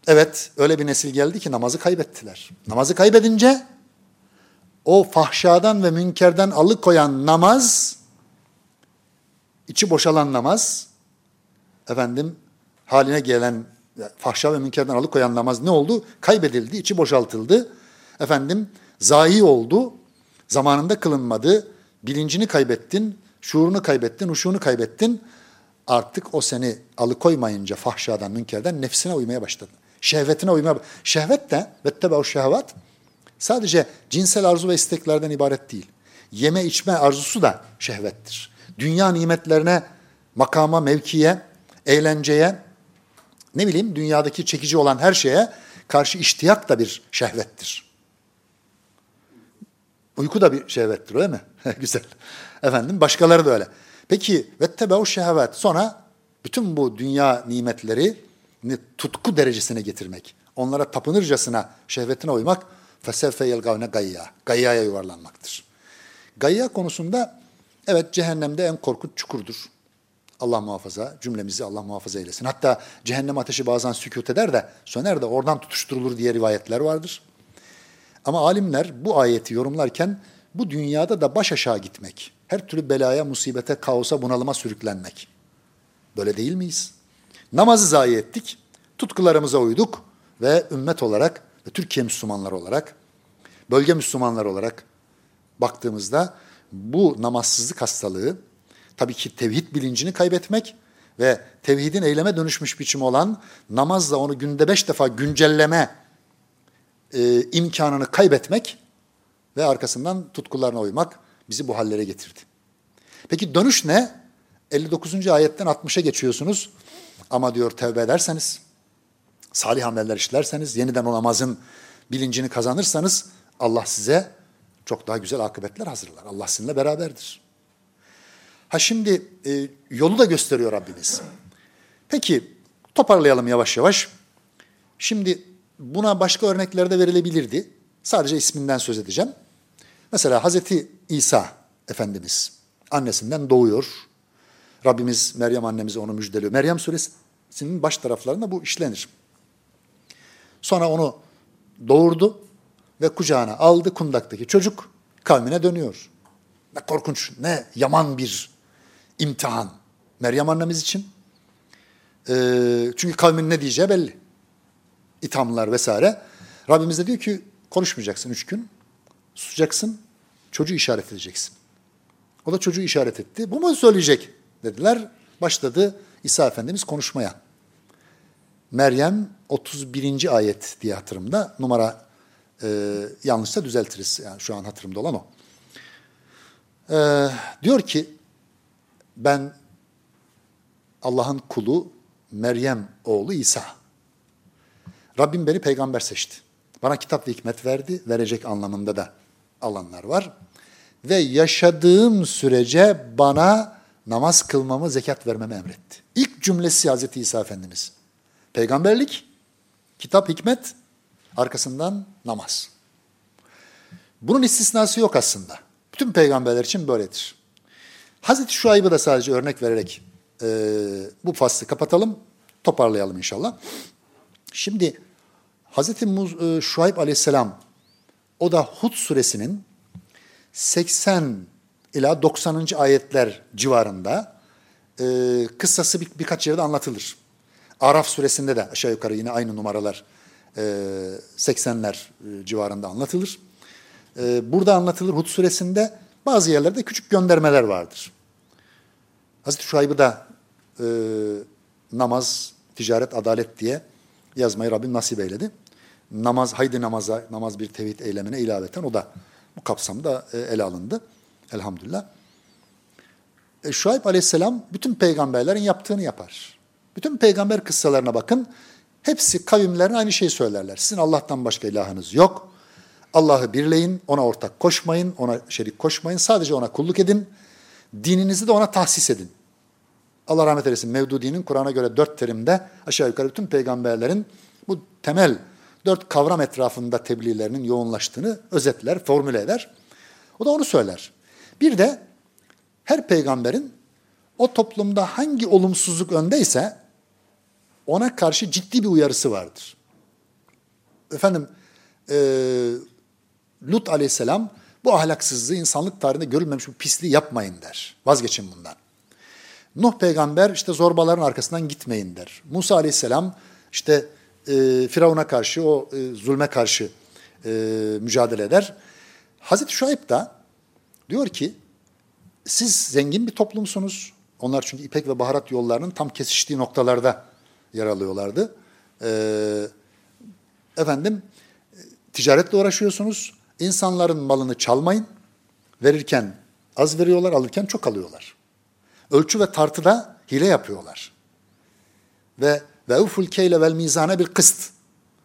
Evet öyle bir nesil geldi ki namazı kaybettiler. Namazı kaybedince o fahşadan ve münkerden alıkoyan namaz, içi boşalan namaz, efendim haline gelen fahşa ve münkerden alıkoyan namaz ne oldu? Kaybedildi, içi boşaltıldı. Efendim zayi oldu, zamanında kılınmadı, bilincini kaybettin, şuurunu kaybettin, uşuğunu kaybettin artık o seni alıkoymayınca fahşadan, münkerden nefsine uymaya başladın. Şehvetine uymaya Şehvet de vettebe şehvat sadece cinsel arzu ve isteklerden ibaret değil. Yeme içme arzusu da şehvettir. Dünya nimetlerine, makama, mevkiye, eğlenceye, ne bileyim dünyadaki çekici olan her şeye karşı iştiyak da bir şehvettir. Uyku da bir şehvettir öyle mi? Güzel. Efendim başkaları da öyle. Peki vettebe'u şehvet sonra bütün bu dünya nimetleri tutku derecesine getirmek. Onlara tapınırcasına şehvetine uymak fesevfe yelgavne gayya. Gayyaya yuvarlanmaktır. Gayya konusunda evet cehennemde en korkunç çukurdur. Allah muhafaza, cümlemizi Allah muhafaza eylesin. Hatta cehennem ateşi bazen sükut eder de söner de oradan tutuşturulur diye rivayetler vardır. Ama alimler bu ayeti yorumlarken bu dünyada da baş aşağı gitmek, her türlü belaya, musibete, kaosa, bunalıma sürüklenmek. Böyle değil miyiz? Namazı zayi ettik, tutkularımıza uyduk ve ümmet olarak ve Türkiye Müslümanları olarak, bölge Müslümanları olarak baktığımızda bu namazsızlık hastalığı tabii ki tevhid bilincini kaybetmek ve tevhidin eyleme dönüşmüş biçimi olan namazla onu günde beş defa güncelleme e, imkanını kaybetmek ve arkasından tutkularına uymak bizi bu hallere getirdi. Peki dönüş ne? 59. ayetten 60'a geçiyorsunuz. Ama diyor tevbe ederseniz, salih ameller işlerseniz, yeniden o namazın bilincini kazanırsanız Allah size çok daha güzel akıbetler hazırlar. Allah sizinle beraberdir. Ha şimdi e, yolu da gösteriyor Rabbimiz. Peki toparlayalım yavaş yavaş. Şimdi buna başka örnekler de verilebilirdi. Sadece isminden söz edeceğim. Mesela Hazreti İsa Efendimiz annesinden doğuyor. Rabbimiz Meryem annemize onu müjdeliyor. Meryem suresinin baş taraflarında bu işlenir. Sonra onu doğurdu ve kucağına aldı kundaktaki çocuk kavmine dönüyor. Ne korkunç, ne yaman bir imtihan Meryem annemiz için. Ee, çünkü kavmin ne diyeceği belli. İthamlar vesaire. Rabbimiz de diyor ki konuşmayacaksın üç gün. Susacaksın, çocuğu işaret edeceksin. O da çocuğu işaret etti. Bu mu söyleyecek dediler. Başladı İsa Efendimiz konuşmaya. Meryem 31. ayet diye hatırımda. Numara e, yanlışsa düzeltiriz. Yani şu an hatırımda olan o. E, diyor ki ben Allah'ın kulu Meryem oğlu İsa. Rabbim beni peygamber seçti. Bana kitap ve hikmet verdi. Verecek anlamında da alanlar var. Ve yaşadığım sürece bana namaz kılmamı, zekat vermemi emretti. İlk cümlesi Hazreti İsa Efendimiz. Peygamberlik, kitap, hikmet, arkasından namaz. Bunun istisnası yok aslında. Bütün peygamberler için böyledir. Hazreti Şuayb'ı da sadece örnek vererek e, bu faslı kapatalım, toparlayalım inşallah. Şimdi Hazreti Muz, e, Şuayb aleyhisselam o da Hud suresinin 80 ila 90. ayetler civarında e, kıssası bir, birkaç yerde anlatılır. Araf suresinde de aşağı yukarı yine aynı numaralar e, 80'ler e, civarında anlatılır. E, burada anlatılır Hud suresinde bazı yerlerde küçük göndermeler vardır. Hazreti Şuayb'ı da e, namaz, ticaret, adalet diye yazmayı Rabbim nasip eyledi. Namaz, haydi namaza, namaz bir tevhid eylemine ilaveten o da bu kapsamda e, ele alındı. Elhamdülillah. E, Şuayb aleyhisselam bütün peygamberlerin yaptığını yapar. Bütün peygamber kıssalarına bakın. Hepsi kavimlerine aynı şeyi söylerler. Sizin Allah'tan başka ilahınız yok. Allah'ı birleyin, ona ortak koşmayın, ona şerik koşmayın. Sadece ona kulluk edin. Dininizi de ona tahsis edin. Allah rahmet eylesin Mevdudi'nin Kur'an'a göre dört terimde aşağı yukarı bütün peygamberlerin bu temel dört kavram etrafında tebliğlerinin yoğunlaştığını özetler, formüle eder. O da onu söyler. Bir de her peygamberin o toplumda hangi olumsuzluk öndeyse ona karşı ciddi bir uyarısı vardır. Efendim e, Lut aleyhisselam bu ahlaksızlığı insanlık tarihinde görülmemiş bir pisliği yapmayın der. Vazgeçin bundan. Nuh peygamber işte zorbaların arkasından gitmeyin der. Musa aleyhisselam işte e, Firavun'a karşı o e, zulme karşı e, mücadele eder. Hazreti Şuayb da diyor ki siz zengin bir toplumsunuz. Onlar çünkü ipek ve baharat yollarının tam kesiştiği noktalarda yer alıyorlardı. Ee, efendim ticaretle uğraşıyorsunuz. İnsanların malını çalmayın. Verirken az veriyorlar, alırken çok alıyorlar. Ölçü ve tartıda hile yapıyorlar. Ve ve uful keyle vel mizane bir kıst.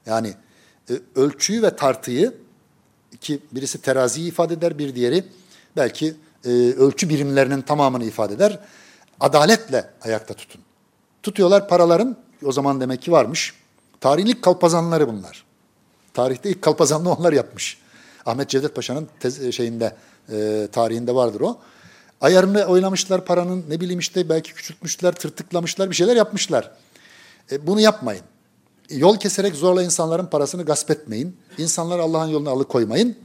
Yani e, ölçüyü ve tartıyı ki birisi teraziyi ifade eder, bir diğeri belki e, ölçü birimlerinin tamamını ifade eder. Adaletle ayakta tutun. Tutuyorlar paraların, o zaman demek ki varmış. Tarihin ilk kalpazanları bunlar. Tarihte ilk kalpazanlığı onlar yapmış. Ahmet Cevdet Paşa'nın tez, e, şeyinde, e, tarihinde vardır o. Ayarını oynamışlar paranın, ne bileyim işte belki küçültmüşler, tırtıklamışlar, bir şeyler yapmışlar. E, bunu yapmayın. Yol keserek zorla insanların parasını gasp etmeyin. İnsanları Allah'ın yoluna alıkoymayın.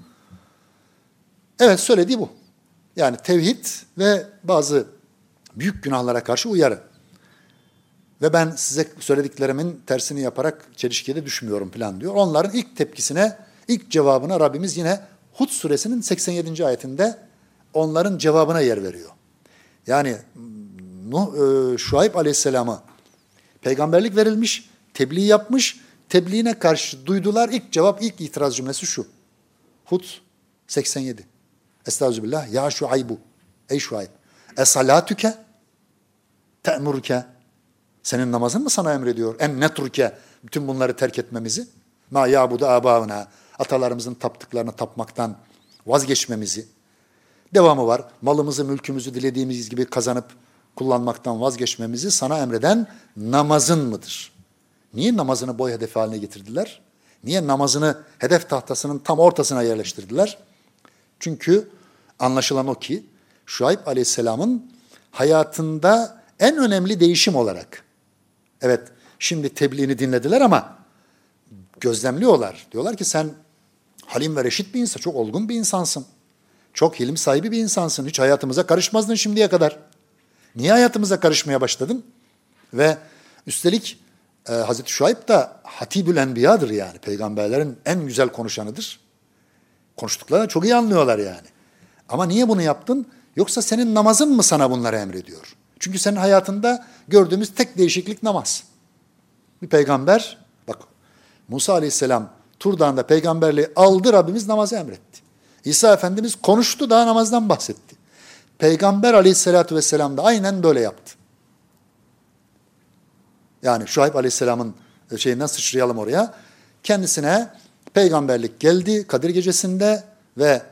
Evet söylediği bu. Yani tevhid ve bazı büyük günahlara karşı uyarı. Ve ben size söylediklerimin tersini yaparak çelişkiye de düşmüyorum falan diyor. Onların ilk tepkisine, ilk cevabına Rabbimiz yine Hud suresinin 87. ayetinde onların cevabına yer veriyor. Yani Nuh, e, Şuayb aleyhisselama peygamberlik verilmiş, tebliğ yapmış, tebliğine karşı duydular. İlk cevap, ilk itiraz cümlesi şu. Hud 87. Estağfirullah. Ya Şuaybu. Ey Şuayb. Esalatüke te'murke. Senin namazın mı sana emrediyor? En netruke. Bütün bunları terk etmemizi. Ma yabudu abavına. Atalarımızın taptıklarını tapmaktan vazgeçmemizi, devamı var. Malımızı, mülkümüzü dilediğimiz gibi kazanıp kullanmaktan vazgeçmemizi sana emreden namazın mıdır? Niye namazını boy hedefi haline getirdiler? Niye namazını hedef tahtasının tam ortasına yerleştirdiler? Çünkü anlaşılan o ki Şuayb Aleyhisselam'ın hayatında en önemli değişim olarak evet şimdi tebliğini dinlediler ama gözlemliyorlar. Diyorlar ki sen halim ve reşit bir insan, çok olgun bir insansın. Çok hilim sahibi bir insansın. Hiç hayatımıza karışmazdın şimdiye kadar. Niye hayatımıza karışmaya başladın? Ve üstelik e, Hazreti Şuayb da Hatibül Enbiya'dır yani. Peygamberlerin en güzel konuşanıdır. Konuştuklarını çok iyi anlıyorlar yani. Ama niye bunu yaptın? Yoksa senin namazın mı sana bunları emrediyor? Çünkü senin hayatında gördüğümüz tek değişiklik namaz. Bir peygamber, bak Musa Aleyhisselam Tur Dağı'nda peygamberliği aldı Rabbimiz namazı emretti. İsa Efendimiz konuştu daha namazdan bahsetti. Peygamber Aleyhisselatü vesselam da aynen böyle yaptı. Yani Şuayb Aleyhisselam'ın şeyinden sıçrayalım oraya. Kendisine peygamberlik geldi Kadir gecesinde ve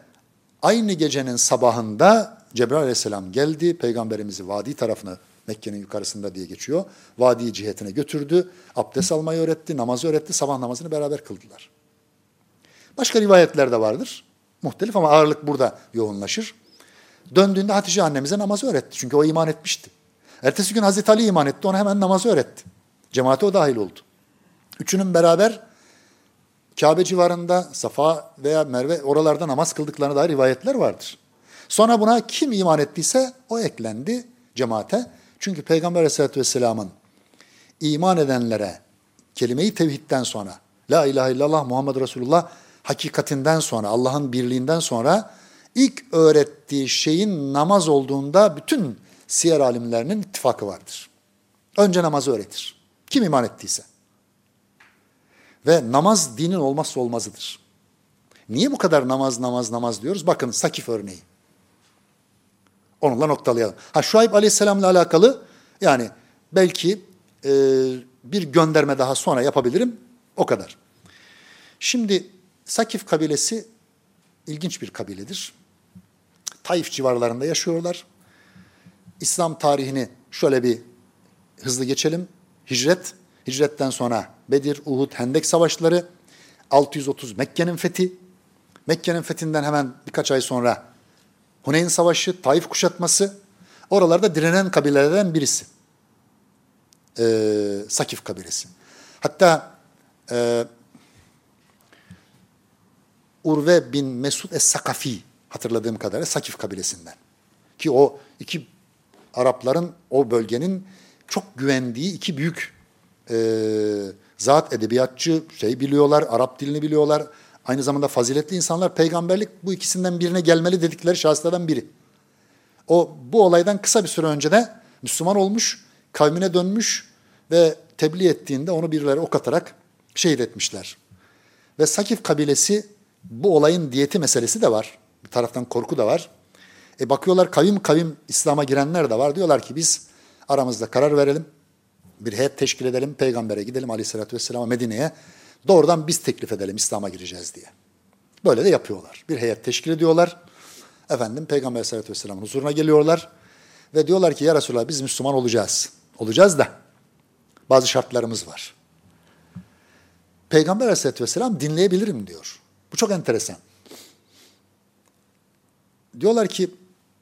aynı gecenin sabahında Cebrail Aleyhisselam geldi. Peygamberimizi vadi tarafına Mekke'nin yukarısında diye geçiyor. Vadi cihetine götürdü. Abdest almayı öğretti, namazı öğretti. Sabah namazını beraber kıldılar. Başka rivayetler de vardır. Muhtelif ama ağırlık burada yoğunlaşır. Döndüğünde Hatice annemize namazı öğretti. Çünkü o iman etmişti. Ertesi gün Hazreti Ali iman etti. Ona hemen namazı öğretti. Cemaate o dahil oldu. Üçünün beraber Kabe civarında Safa veya Merve oralarda namaz kıldıklarına dair rivayetler vardır. Sonra buna kim iman ettiyse o eklendi cemaate. Çünkü Peygamber Aleyhisselatü Vesselam'ın iman edenlere kelimeyi tevhidden sonra La ilahe illallah Muhammed Resulullah hakikatinden sonra Allah'ın birliğinden sonra ilk öğrettiği şeyin namaz olduğunda bütün siyer alimlerinin ittifakı vardır. Önce namazı öğretir. Kim iman ettiyse. Ve namaz dinin olmazsa olmazıdır. Niye bu kadar namaz namaz namaz diyoruz? Bakın Sakif örneği. Onunla noktalayalım. Ha Şuayb Aleyhisselam'la alakalı yani belki e, bir gönderme daha sonra yapabilirim. O kadar. Şimdi Sakif kabilesi ilginç bir kabiledir. Taif civarlarında yaşıyorlar. İslam tarihini şöyle bir hızlı geçelim. Hicret, hicretten sonra Bedir, Uhud, Hendek savaşları, 630 Mekke'nin fethi, Mekke'nin fethinden hemen birkaç ay sonra Huneyn Savaşı, Taif kuşatması, oralarda direnen kabilelerden birisi. Ee, Sakif kabilesi. Hatta e, Urve bin Mesud Es-Sakafi hatırladığım kadarıyla Sakif kabilesinden. Ki o iki Arapların o bölgenin çok güvendiği iki büyük e, zat edebiyatçı şey biliyorlar, Arap dilini biliyorlar. Aynı zamanda faziletli insanlar peygamberlik bu ikisinden birine gelmeli dedikleri şahıslardan biri. O bu olaydan kısa bir süre önce de Müslüman olmuş, kavmine dönmüş ve tebliğ ettiğinde onu birileri ok atarak şehit etmişler. Ve Sakif kabilesi bu olayın diyeti meselesi de var. Bir taraftan korku da var. E bakıyorlar kavim kavim İslam'a girenler de var. Diyorlar ki biz aramızda karar verelim. Bir heyet teşkil edelim. Peygambere gidelim aleyhissalatü vesselam'a Medine'ye. Doğrudan biz teklif edelim İslam'a gireceğiz diye. Böyle de yapıyorlar. Bir heyet teşkil ediyorlar. Efendim Peygamber aleyhissalatü vesselamın huzuruna geliyorlar. Ve diyorlar ki ya Resulallah biz Müslüman olacağız. Olacağız da bazı şartlarımız var. Peygamber aleyhissalatü vesselam dinleyebilirim diyor. Bu çok enteresan. Diyorlar ki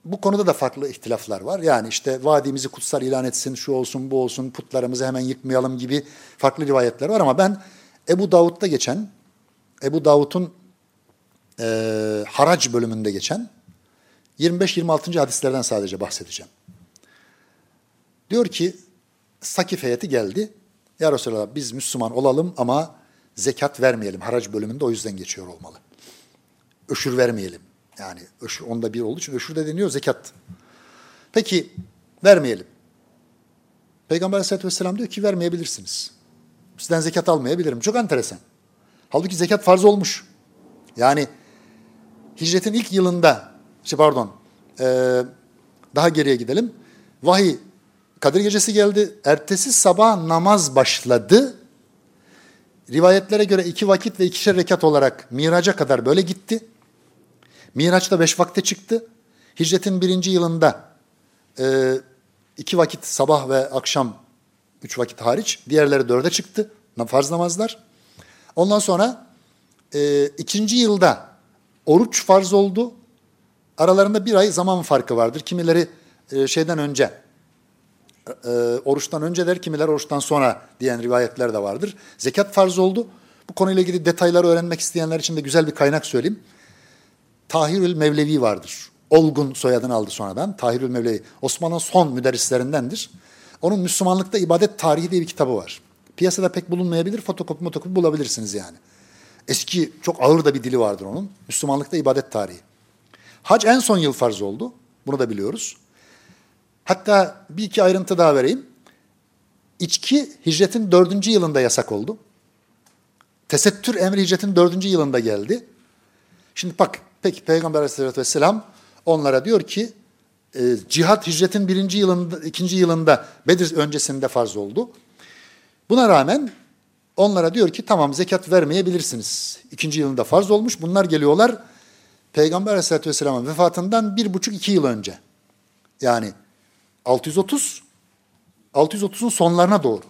bu konuda da farklı ihtilaflar var. Yani işte vadimizi kutsal ilan etsin, şu olsun, bu olsun, putlarımızı hemen yıkmayalım gibi farklı rivayetler var ama ben Ebu Davud'da geçen, Ebu Davud'un e, harac bölümünde geçen 25-26. hadislerden sadece bahsedeceğim. Diyor ki Sakif heyeti geldi. Ya Resulallah biz Müslüman olalım ama zekat vermeyelim. Harac bölümünde o yüzden geçiyor olmalı. Öşür vermeyelim. Yani öşür, onda bir olduğu için öşür de deniyor zekat. Peki vermeyelim. Peygamber aleyhissalatü vesselam diyor ki vermeyebilirsiniz. Sizden zekat almayabilirim. Çok enteresan. Halbuki zekat farz olmuş. Yani hicretin ilk yılında, şey pardon, e, daha geriye gidelim.— Kadir gecesi geldi. Ertesi sabah namaz başladı. rivayetlere göre iki vakit ve ikişer rekat olarak Miraç'a kadar böyle gitti. Miraç'ta beş vakte çıktı. Hicretin birinci yılında e, iki vakit sabah ve akşam üç vakit hariç diğerleri dörde çıktı. Farz namazlar. Ondan sonra e, ikinci yılda oruç farz oldu. Aralarında bir ay zaman farkı vardır. Kimileri e, şeyden önce, e, oruçtan önce der, kimiler oruçtan sonra diyen rivayetler de vardır. Zekat farz oldu. Bu konuyla ilgili detayları öğrenmek isteyenler için de güzel bir kaynak söyleyeyim. Tahirül Mevlevi vardır. Olgun soyadını aldı sonradan. Tahirül Mevlevi. Osman'ın son müderrislerindendir. Onun Müslümanlıkta ibadet tarihi diye bir kitabı var. Piyasada pek bulunmayabilir. Fotokopi motokopi bulabilirsiniz yani. Eski çok ağır da bir dili vardır onun. Müslümanlıkta ibadet tarihi. Hac en son yıl farz oldu. Bunu da biliyoruz. Hatta bir iki ayrıntı daha vereyim. İçki hicretin dördüncü yılında yasak oldu. Tesettür emri hicretin dördüncü yılında geldi. Şimdi bak peki Peygamber aleyhissalatü vesselam onlara diyor ki e, cihat hicretin birinci yılında, ikinci yılında Bedir öncesinde farz oldu. Buna rağmen onlara diyor ki tamam zekat vermeyebilirsiniz. İkinci yılında farz olmuş. Bunlar geliyorlar Peygamber aleyhissalatü vesselamın vefatından bir buçuk iki yıl önce. Yani 630, 630'un sonlarına doğru.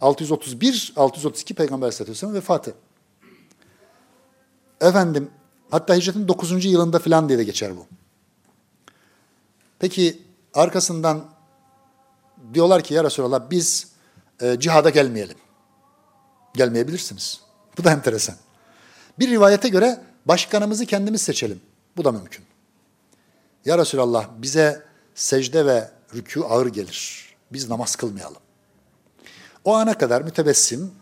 631, 632 Peygamber aleyhissalatü vesselamın vefatı. Efendim, hatta hicretin 9. yılında filan diye de geçer bu. Peki arkasından diyorlar ki ya Resulallah biz e, cihada gelmeyelim. Gelmeyebilirsiniz. Bu da enteresan. Bir rivayete göre başkanımızı kendimiz seçelim. Bu da mümkün. Ya Resulallah bize secde ve rükû ağır gelir. Biz namaz kılmayalım. O ana kadar mütebessim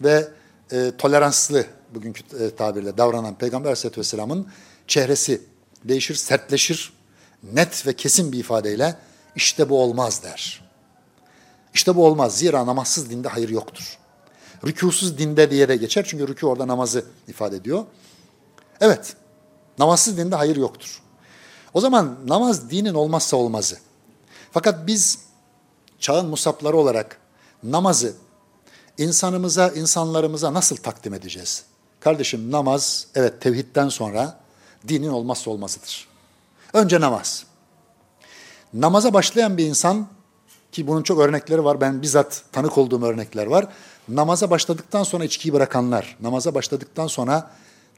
ve e, toleranslı bugünkü e, tabirle davranan Peygamber Aleyhisselatü Vesselam'ın çehresi değişir, sertleşir, net ve kesin bir ifadeyle işte bu olmaz der. İşte bu olmaz. Zira namazsız dinde hayır yoktur. Rükûsuz dinde diye de geçer. Çünkü rükû orada namazı ifade ediyor. Evet, namazsız dinde hayır yoktur. O zaman namaz dinin olmazsa olmazı. Fakat biz çağın musapları olarak namazı insanımıza, insanlarımıza nasıl takdim edeceğiz? Kardeşim namaz, evet tevhidden sonra dinin olmazsa olmazıdır. Önce namaz. Namaza başlayan bir insan ki bunun çok örnekleri var. Ben bizzat tanık olduğum örnekler var. Namaza başladıktan sonra içkiyi bırakanlar, namaza başladıktan sonra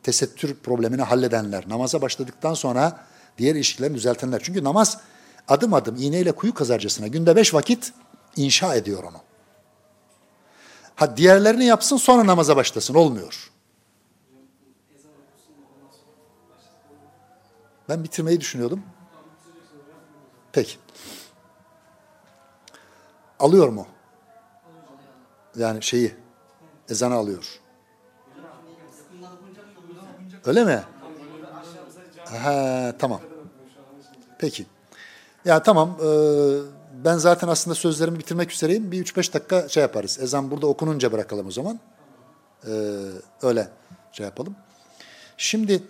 tesettür problemini halledenler, namaza başladıktan sonra diğer ilişkilerini düzeltenler. Çünkü namaz adım adım iğneyle kuyu kazarcasına günde beş vakit inşa ediyor onu. Ha diğerlerini yapsın sonra namaza başlasın olmuyor. Ben bitirmeyi düşünüyordum. Peki. Alıyor mu? Yani şeyi, ezanı alıyor. Öyle mi? Ha, tamam. Peki. Ya tamam. E, ben zaten aslında sözlerimi bitirmek üzereyim. Bir 3-5 dakika şey yaparız. Ezan burada okununca bırakalım o zaman. E, öyle şey yapalım. Şimdi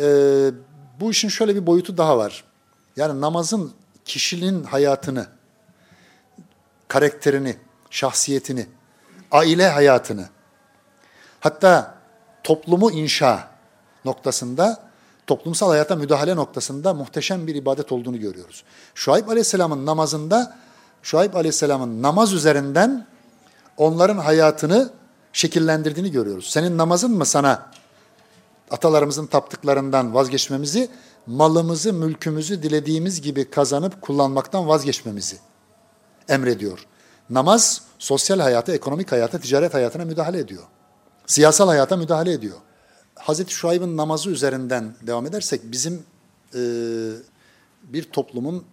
e, bu işin şöyle bir boyutu daha var. Yani namazın kişinin hayatını, karakterini, şahsiyetini, aile hayatını, hatta toplumu inşa noktasında, toplumsal hayata müdahale noktasında muhteşem bir ibadet olduğunu görüyoruz. Şuayb Aleyhisselam'ın namazında, Şuayb Aleyhisselam'ın namaz üzerinden onların hayatını şekillendirdiğini görüyoruz. Senin namazın mı sana atalarımızın taptıklarından vazgeçmemizi, malımızı, mülkümüzü dilediğimiz gibi kazanıp kullanmaktan vazgeçmemizi emrediyor. Namaz sosyal hayata, ekonomik hayata, ticaret hayatına müdahale ediyor. Siyasal hayata müdahale ediyor. Hazreti Şuayb'ın namazı üzerinden devam edersek bizim e, bir toplumun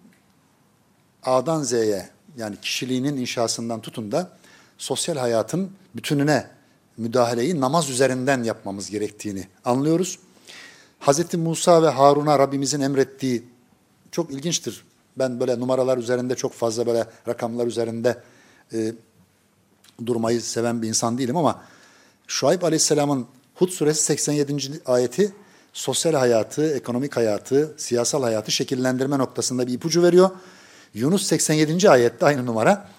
A'dan Z'ye yani kişiliğinin inşasından tutun da sosyal hayatın bütününe müdahaleyi namaz üzerinden yapmamız gerektiğini anlıyoruz. Hazreti Musa ve Harun'a Rabbimizin emrettiği çok ilginçtir. Ben böyle numaralar üzerinde çok fazla böyle rakamlar üzerinde e, durmayı seven bir insan değilim ama Şuayb Aleyhisselam'ın Hud suresi 87. ayeti sosyal hayatı, ekonomik hayatı, siyasal hayatı şekillendirme noktasında bir ipucu veriyor. Yunus 87. ayette aynı numara.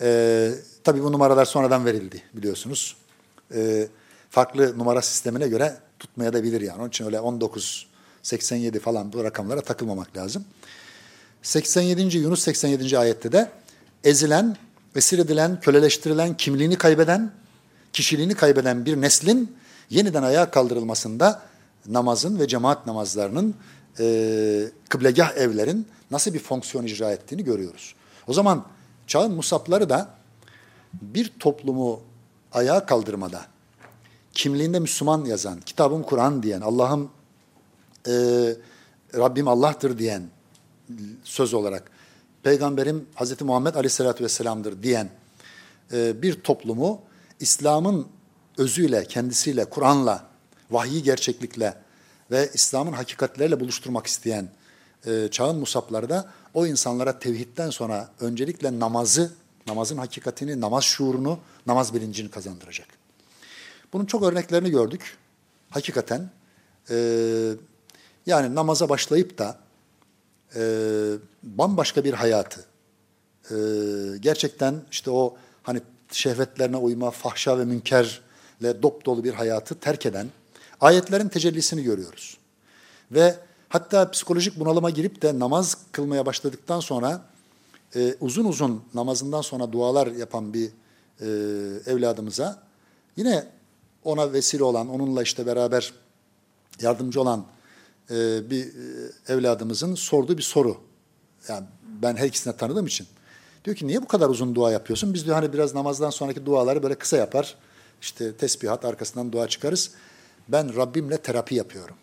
Ee, tabii bu numaralar sonradan verildi biliyorsunuz. E, farklı numara sistemine göre tutmaya da bilir yani. Onun için öyle 19, 87 falan bu rakamlara takılmamak lazım. 87. Yunus 87. ayette de ezilen, esir edilen, köleleştirilen, kimliğini kaybeden, kişiliğini kaybeden bir neslin yeniden ayağa kaldırılmasında namazın ve cemaat namazlarının e, kıblegah evlerin nasıl bir fonksiyon icra ettiğini görüyoruz. O zaman çağın musapları da bir toplumu ayağa kaldırmada, kimliğinde Müslüman yazan, kitabım Kur'an diyen, Allah'ım e, Rabbim Allah'tır diyen söz olarak, Peygamberim Hz. Muhammed Aleyhisselatü Vesselam'dır diyen e, bir toplumu İslam'ın özüyle, kendisiyle, Kur'an'la, vahyi gerçeklikle ve İslam'ın hakikatleriyle buluşturmak isteyen e, çağın musapları da o insanlara tevhidden sonra öncelikle namazı, namazın hakikatini, namaz şuurunu, namaz bilincini kazandıracak. Bunun çok örneklerini gördük. Hakikaten e, yani namaza başlayıp da e, bambaşka bir hayatı, e, gerçekten işte o hani şehvetlerine uyma, fahşa ve münkerle dop dolu bir hayatı terk eden ayetlerin tecellisini görüyoruz. Ve hatta psikolojik bunalıma girip de namaz kılmaya başladıktan sonra e, uzun uzun namazından sonra dualar yapan bir e, evladımıza yine ona vesile olan, onunla işte beraber yardımcı olan e, bir e, evladımızın sorduğu bir soru. Yani ben her ikisini tanıdığım için. Diyor ki niye bu kadar uzun dua yapıyorsun? Biz diyor hani biraz namazdan sonraki duaları böyle kısa yapar. İşte tesbihat arkasından dua çıkarız. Ben Rabbimle terapi yapıyorum.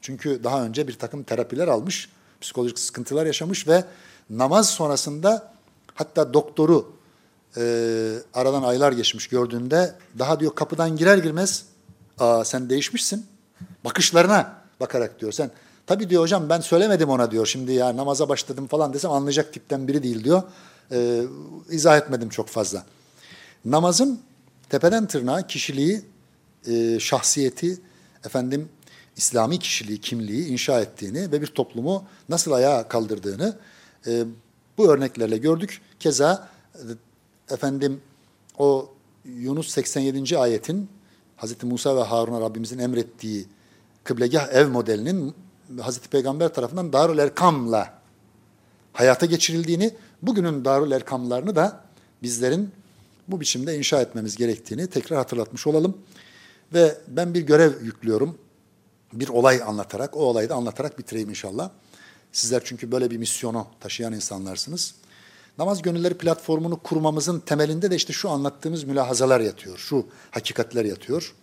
Çünkü daha önce bir takım terapiler almış, psikolojik sıkıntılar yaşamış ve namaz sonrasında hatta doktoru e, aradan aylar geçmiş gördüğünde daha diyor kapıdan girer girmez Aa, sen değişmişsin. Bakışlarına bakarak diyor sen. Tabii diyor hocam ben söylemedim ona diyor şimdi ya namaza başladım falan desem anlayacak tipten biri değil diyor. Ee, izah etmedim çok fazla. Namazın tepeden tırnağa kişiliği, e, şahsiyeti, efendim İslami kişiliği, kimliği inşa ettiğini ve bir toplumu nasıl ayağa kaldırdığını e, bu örneklerle gördük. Keza e, efendim o Yunus 87. ayetin Hz. Musa ve Harun'a Rabbimizin emrettiği kıblegah ev modelinin Hz. Peygamber tarafından Darül Erkam'la hayata geçirildiğini, bugünün Darül Erkamlarını da bizlerin bu biçimde inşa etmemiz gerektiğini tekrar hatırlatmış olalım. Ve ben bir görev yüklüyorum. Bir olay anlatarak, o olayı da anlatarak bitireyim inşallah. Sizler çünkü böyle bir misyonu taşıyan insanlarsınız. Namaz Gönülleri platformunu kurmamızın temelinde de işte şu anlattığımız mülahazalar yatıyor, şu hakikatler yatıyor.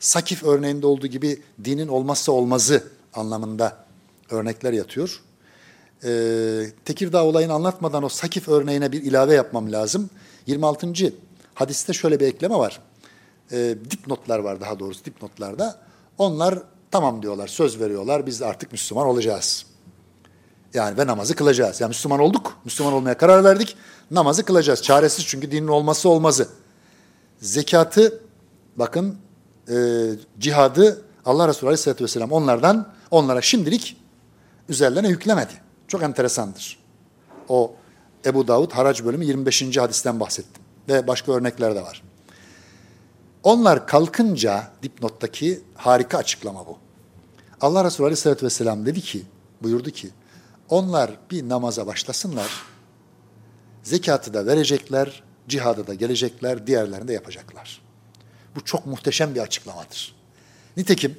Sakif örneğinde olduğu gibi dinin olmazsa olmazı anlamında örnekler yatıyor. Ee, Tekirdağ olayını anlatmadan o Sakif örneğine bir ilave yapmam lazım. 26. hadiste şöyle bir ekleme var. Ee, dipnotlar var daha doğrusu dipnotlarda. Onlar tamam diyorlar, söz veriyorlar. Biz artık Müslüman olacağız. Yani ve namazı kılacağız. Yani Müslüman olduk, Müslüman olmaya karar verdik. Namazı kılacağız. Çaresiz çünkü dinin olması olmazı. Zekatı, bakın e, cihadı Allah Resulü Aleyhisselatü Vesselam onlardan, onlara şimdilik üzerlerine yüklemedi. Çok enteresandır. O Ebu Davud Harac bölümü 25. hadisten bahsettim. Ve başka örnekler de var. Onlar kalkınca dipnottaki harika açıklama bu. Allah Resulü Aleyhisselatü Vesselam dedi ki, buyurdu ki, onlar bir namaza başlasınlar, zekatı da verecekler, cihadı da gelecekler, diğerlerini de yapacaklar. Bu çok muhteşem bir açıklamadır. Nitekim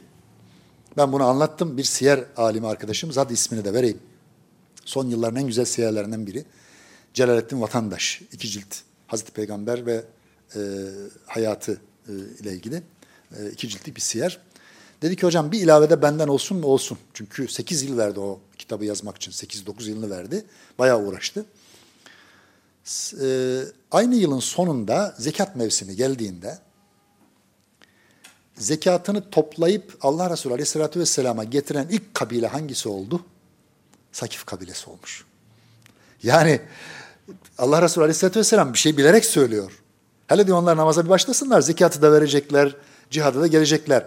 ben bunu anlattım. Bir siyer alimi arkadaşım, hadi ismini de vereyim. Son yılların en güzel siyerlerinden biri. Celalettin Vatandaş, iki cilt. Hazreti Peygamber ve e, hayatı e, ile ilgili e, iki ciltlik bir siyer. Dedi ki hocam bir ilavede benden olsun mu olsun. Çünkü 8 yıl verdi o kitabı yazmak için. 8-9 yılını verdi. Bayağı uğraştı. E, aynı yılın sonunda zekat mevsimi geldiğinde zekatını toplayıp Allah Resulü Aleyhisselatü Vesselam'a getiren ilk kabile hangisi oldu? Sakif kabilesi olmuş. Yani Allah Resulü Aleyhisselatü Vesselam bir şey bilerek söylüyor. Hele diyor onlar namaza bir başlasınlar, zekatı da verecekler, cihada da gelecekler.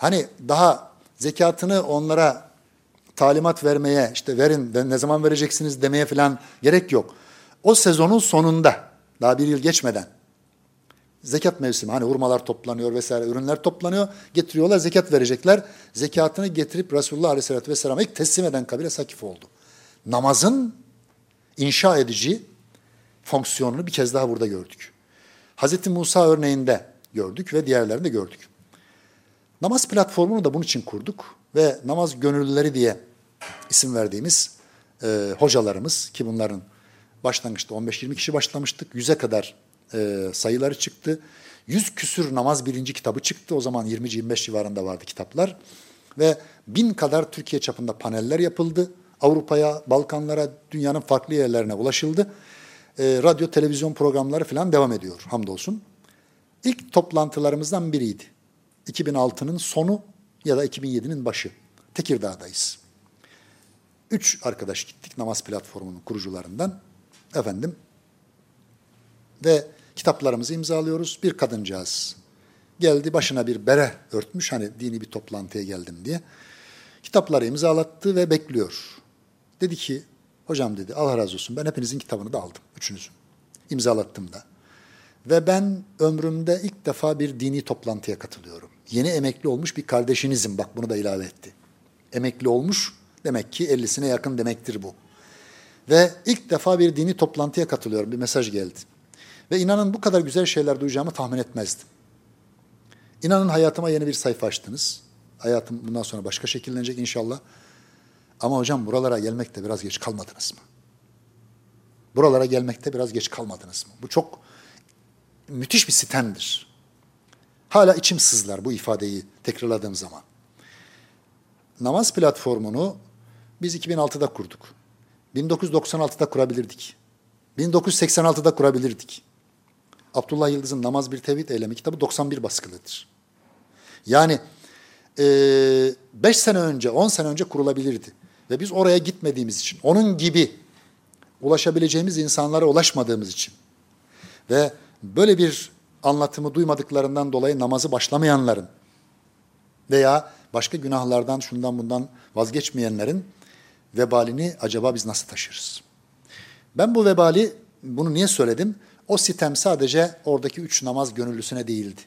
Hani daha zekatını onlara talimat vermeye, işte verin, ne zaman vereceksiniz demeye falan gerek yok. O sezonun sonunda, daha bir yıl geçmeden, zekat mevsimi hani hurmalar toplanıyor vesaire ürünler toplanıyor getiriyorlar zekat verecekler. Zekatını getirip Resulullah Aleyhisselatü Vesselam'a ilk teslim eden kabile Sakif oldu. Namazın inşa edici fonksiyonunu bir kez daha burada gördük. Hazreti Musa örneğinde gördük ve diğerlerinde gördük. Namaz platformunu da bunun için kurduk ve namaz gönüllüleri diye isim verdiğimiz e, hocalarımız ki bunların başlangıçta 15-20 kişi başlamıştık. 100'e kadar e, sayıları çıktı. 100 küsür namaz birinci kitabı çıktı. O zaman 20-25 civarında vardı kitaplar. Ve bin kadar Türkiye çapında paneller yapıldı. Avrupa'ya, Balkanlara, dünyanın farklı yerlerine ulaşıldı. E, radyo, televizyon programları falan devam ediyor hamdolsun. İlk toplantılarımızdan biriydi. 2006'nın sonu ya da 2007'nin başı. Tekirdağ'dayız. Üç arkadaş gittik namaz platformunun kurucularından. Efendim. Ve kitaplarımızı imzalıyoruz. Bir kadıncağız geldi başına bir bere örtmüş hani dini bir toplantıya geldim diye. Kitapları imzalattı ve bekliyor. Dedi ki hocam dedi Allah razı olsun ben hepinizin kitabını da aldım. Üçünüzün. İmzalattım da. Ve ben ömrümde ilk defa bir dini toplantıya katılıyorum. Yeni emekli olmuş bir kardeşinizim bak bunu da ilave etti. Emekli olmuş demek ki 50'sine yakın demektir bu. Ve ilk defa bir dini toplantıya katılıyorum. Bir mesaj geldi. Ve inanın bu kadar güzel şeyler duyacağımı tahmin etmezdim. İnanın hayatıma yeni bir sayfa açtınız. Hayatım bundan sonra başka şekillenecek inşallah. Ama hocam buralara gelmekte biraz geç kalmadınız mı? Buralara gelmekte biraz geç kalmadınız mı? Bu çok müthiş bir sitemdir. Hala içim sızlar bu ifadeyi tekrarladığım zaman. Namaz platformunu biz 2006'da kurduk. 1996'da kurabilirdik. 1986'da kurabilirdik. Abdullah Yıldız'ın Namaz Bir Tevhid Eylemi kitabı 91 baskılıdır. Yani 5 e, sene önce, 10 sene önce kurulabilirdi. Ve biz oraya gitmediğimiz için, onun gibi ulaşabileceğimiz insanlara ulaşmadığımız için ve böyle bir anlatımı duymadıklarından dolayı namazı başlamayanların veya başka günahlardan şundan bundan vazgeçmeyenlerin vebalini acaba biz nasıl taşırız? Ben bu vebali bunu niye söyledim? O sitem sadece oradaki üç namaz gönüllüsüne değildi.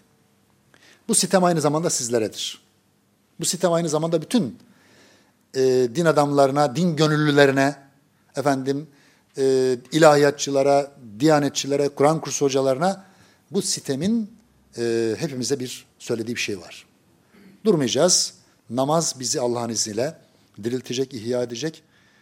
Bu sitem aynı zamanda sizleredir. Bu sitem aynı zamanda bütün e, din adamlarına, din gönüllülerine, efendim e, ilahiyatçılara, diyanetçilere, Kur'an kursu hocalarına bu sitemin e, hepimize bir söylediği bir şey var. Durmayacağız. Namaz bizi Allah'ın izniyle diriltecek, ihya edecek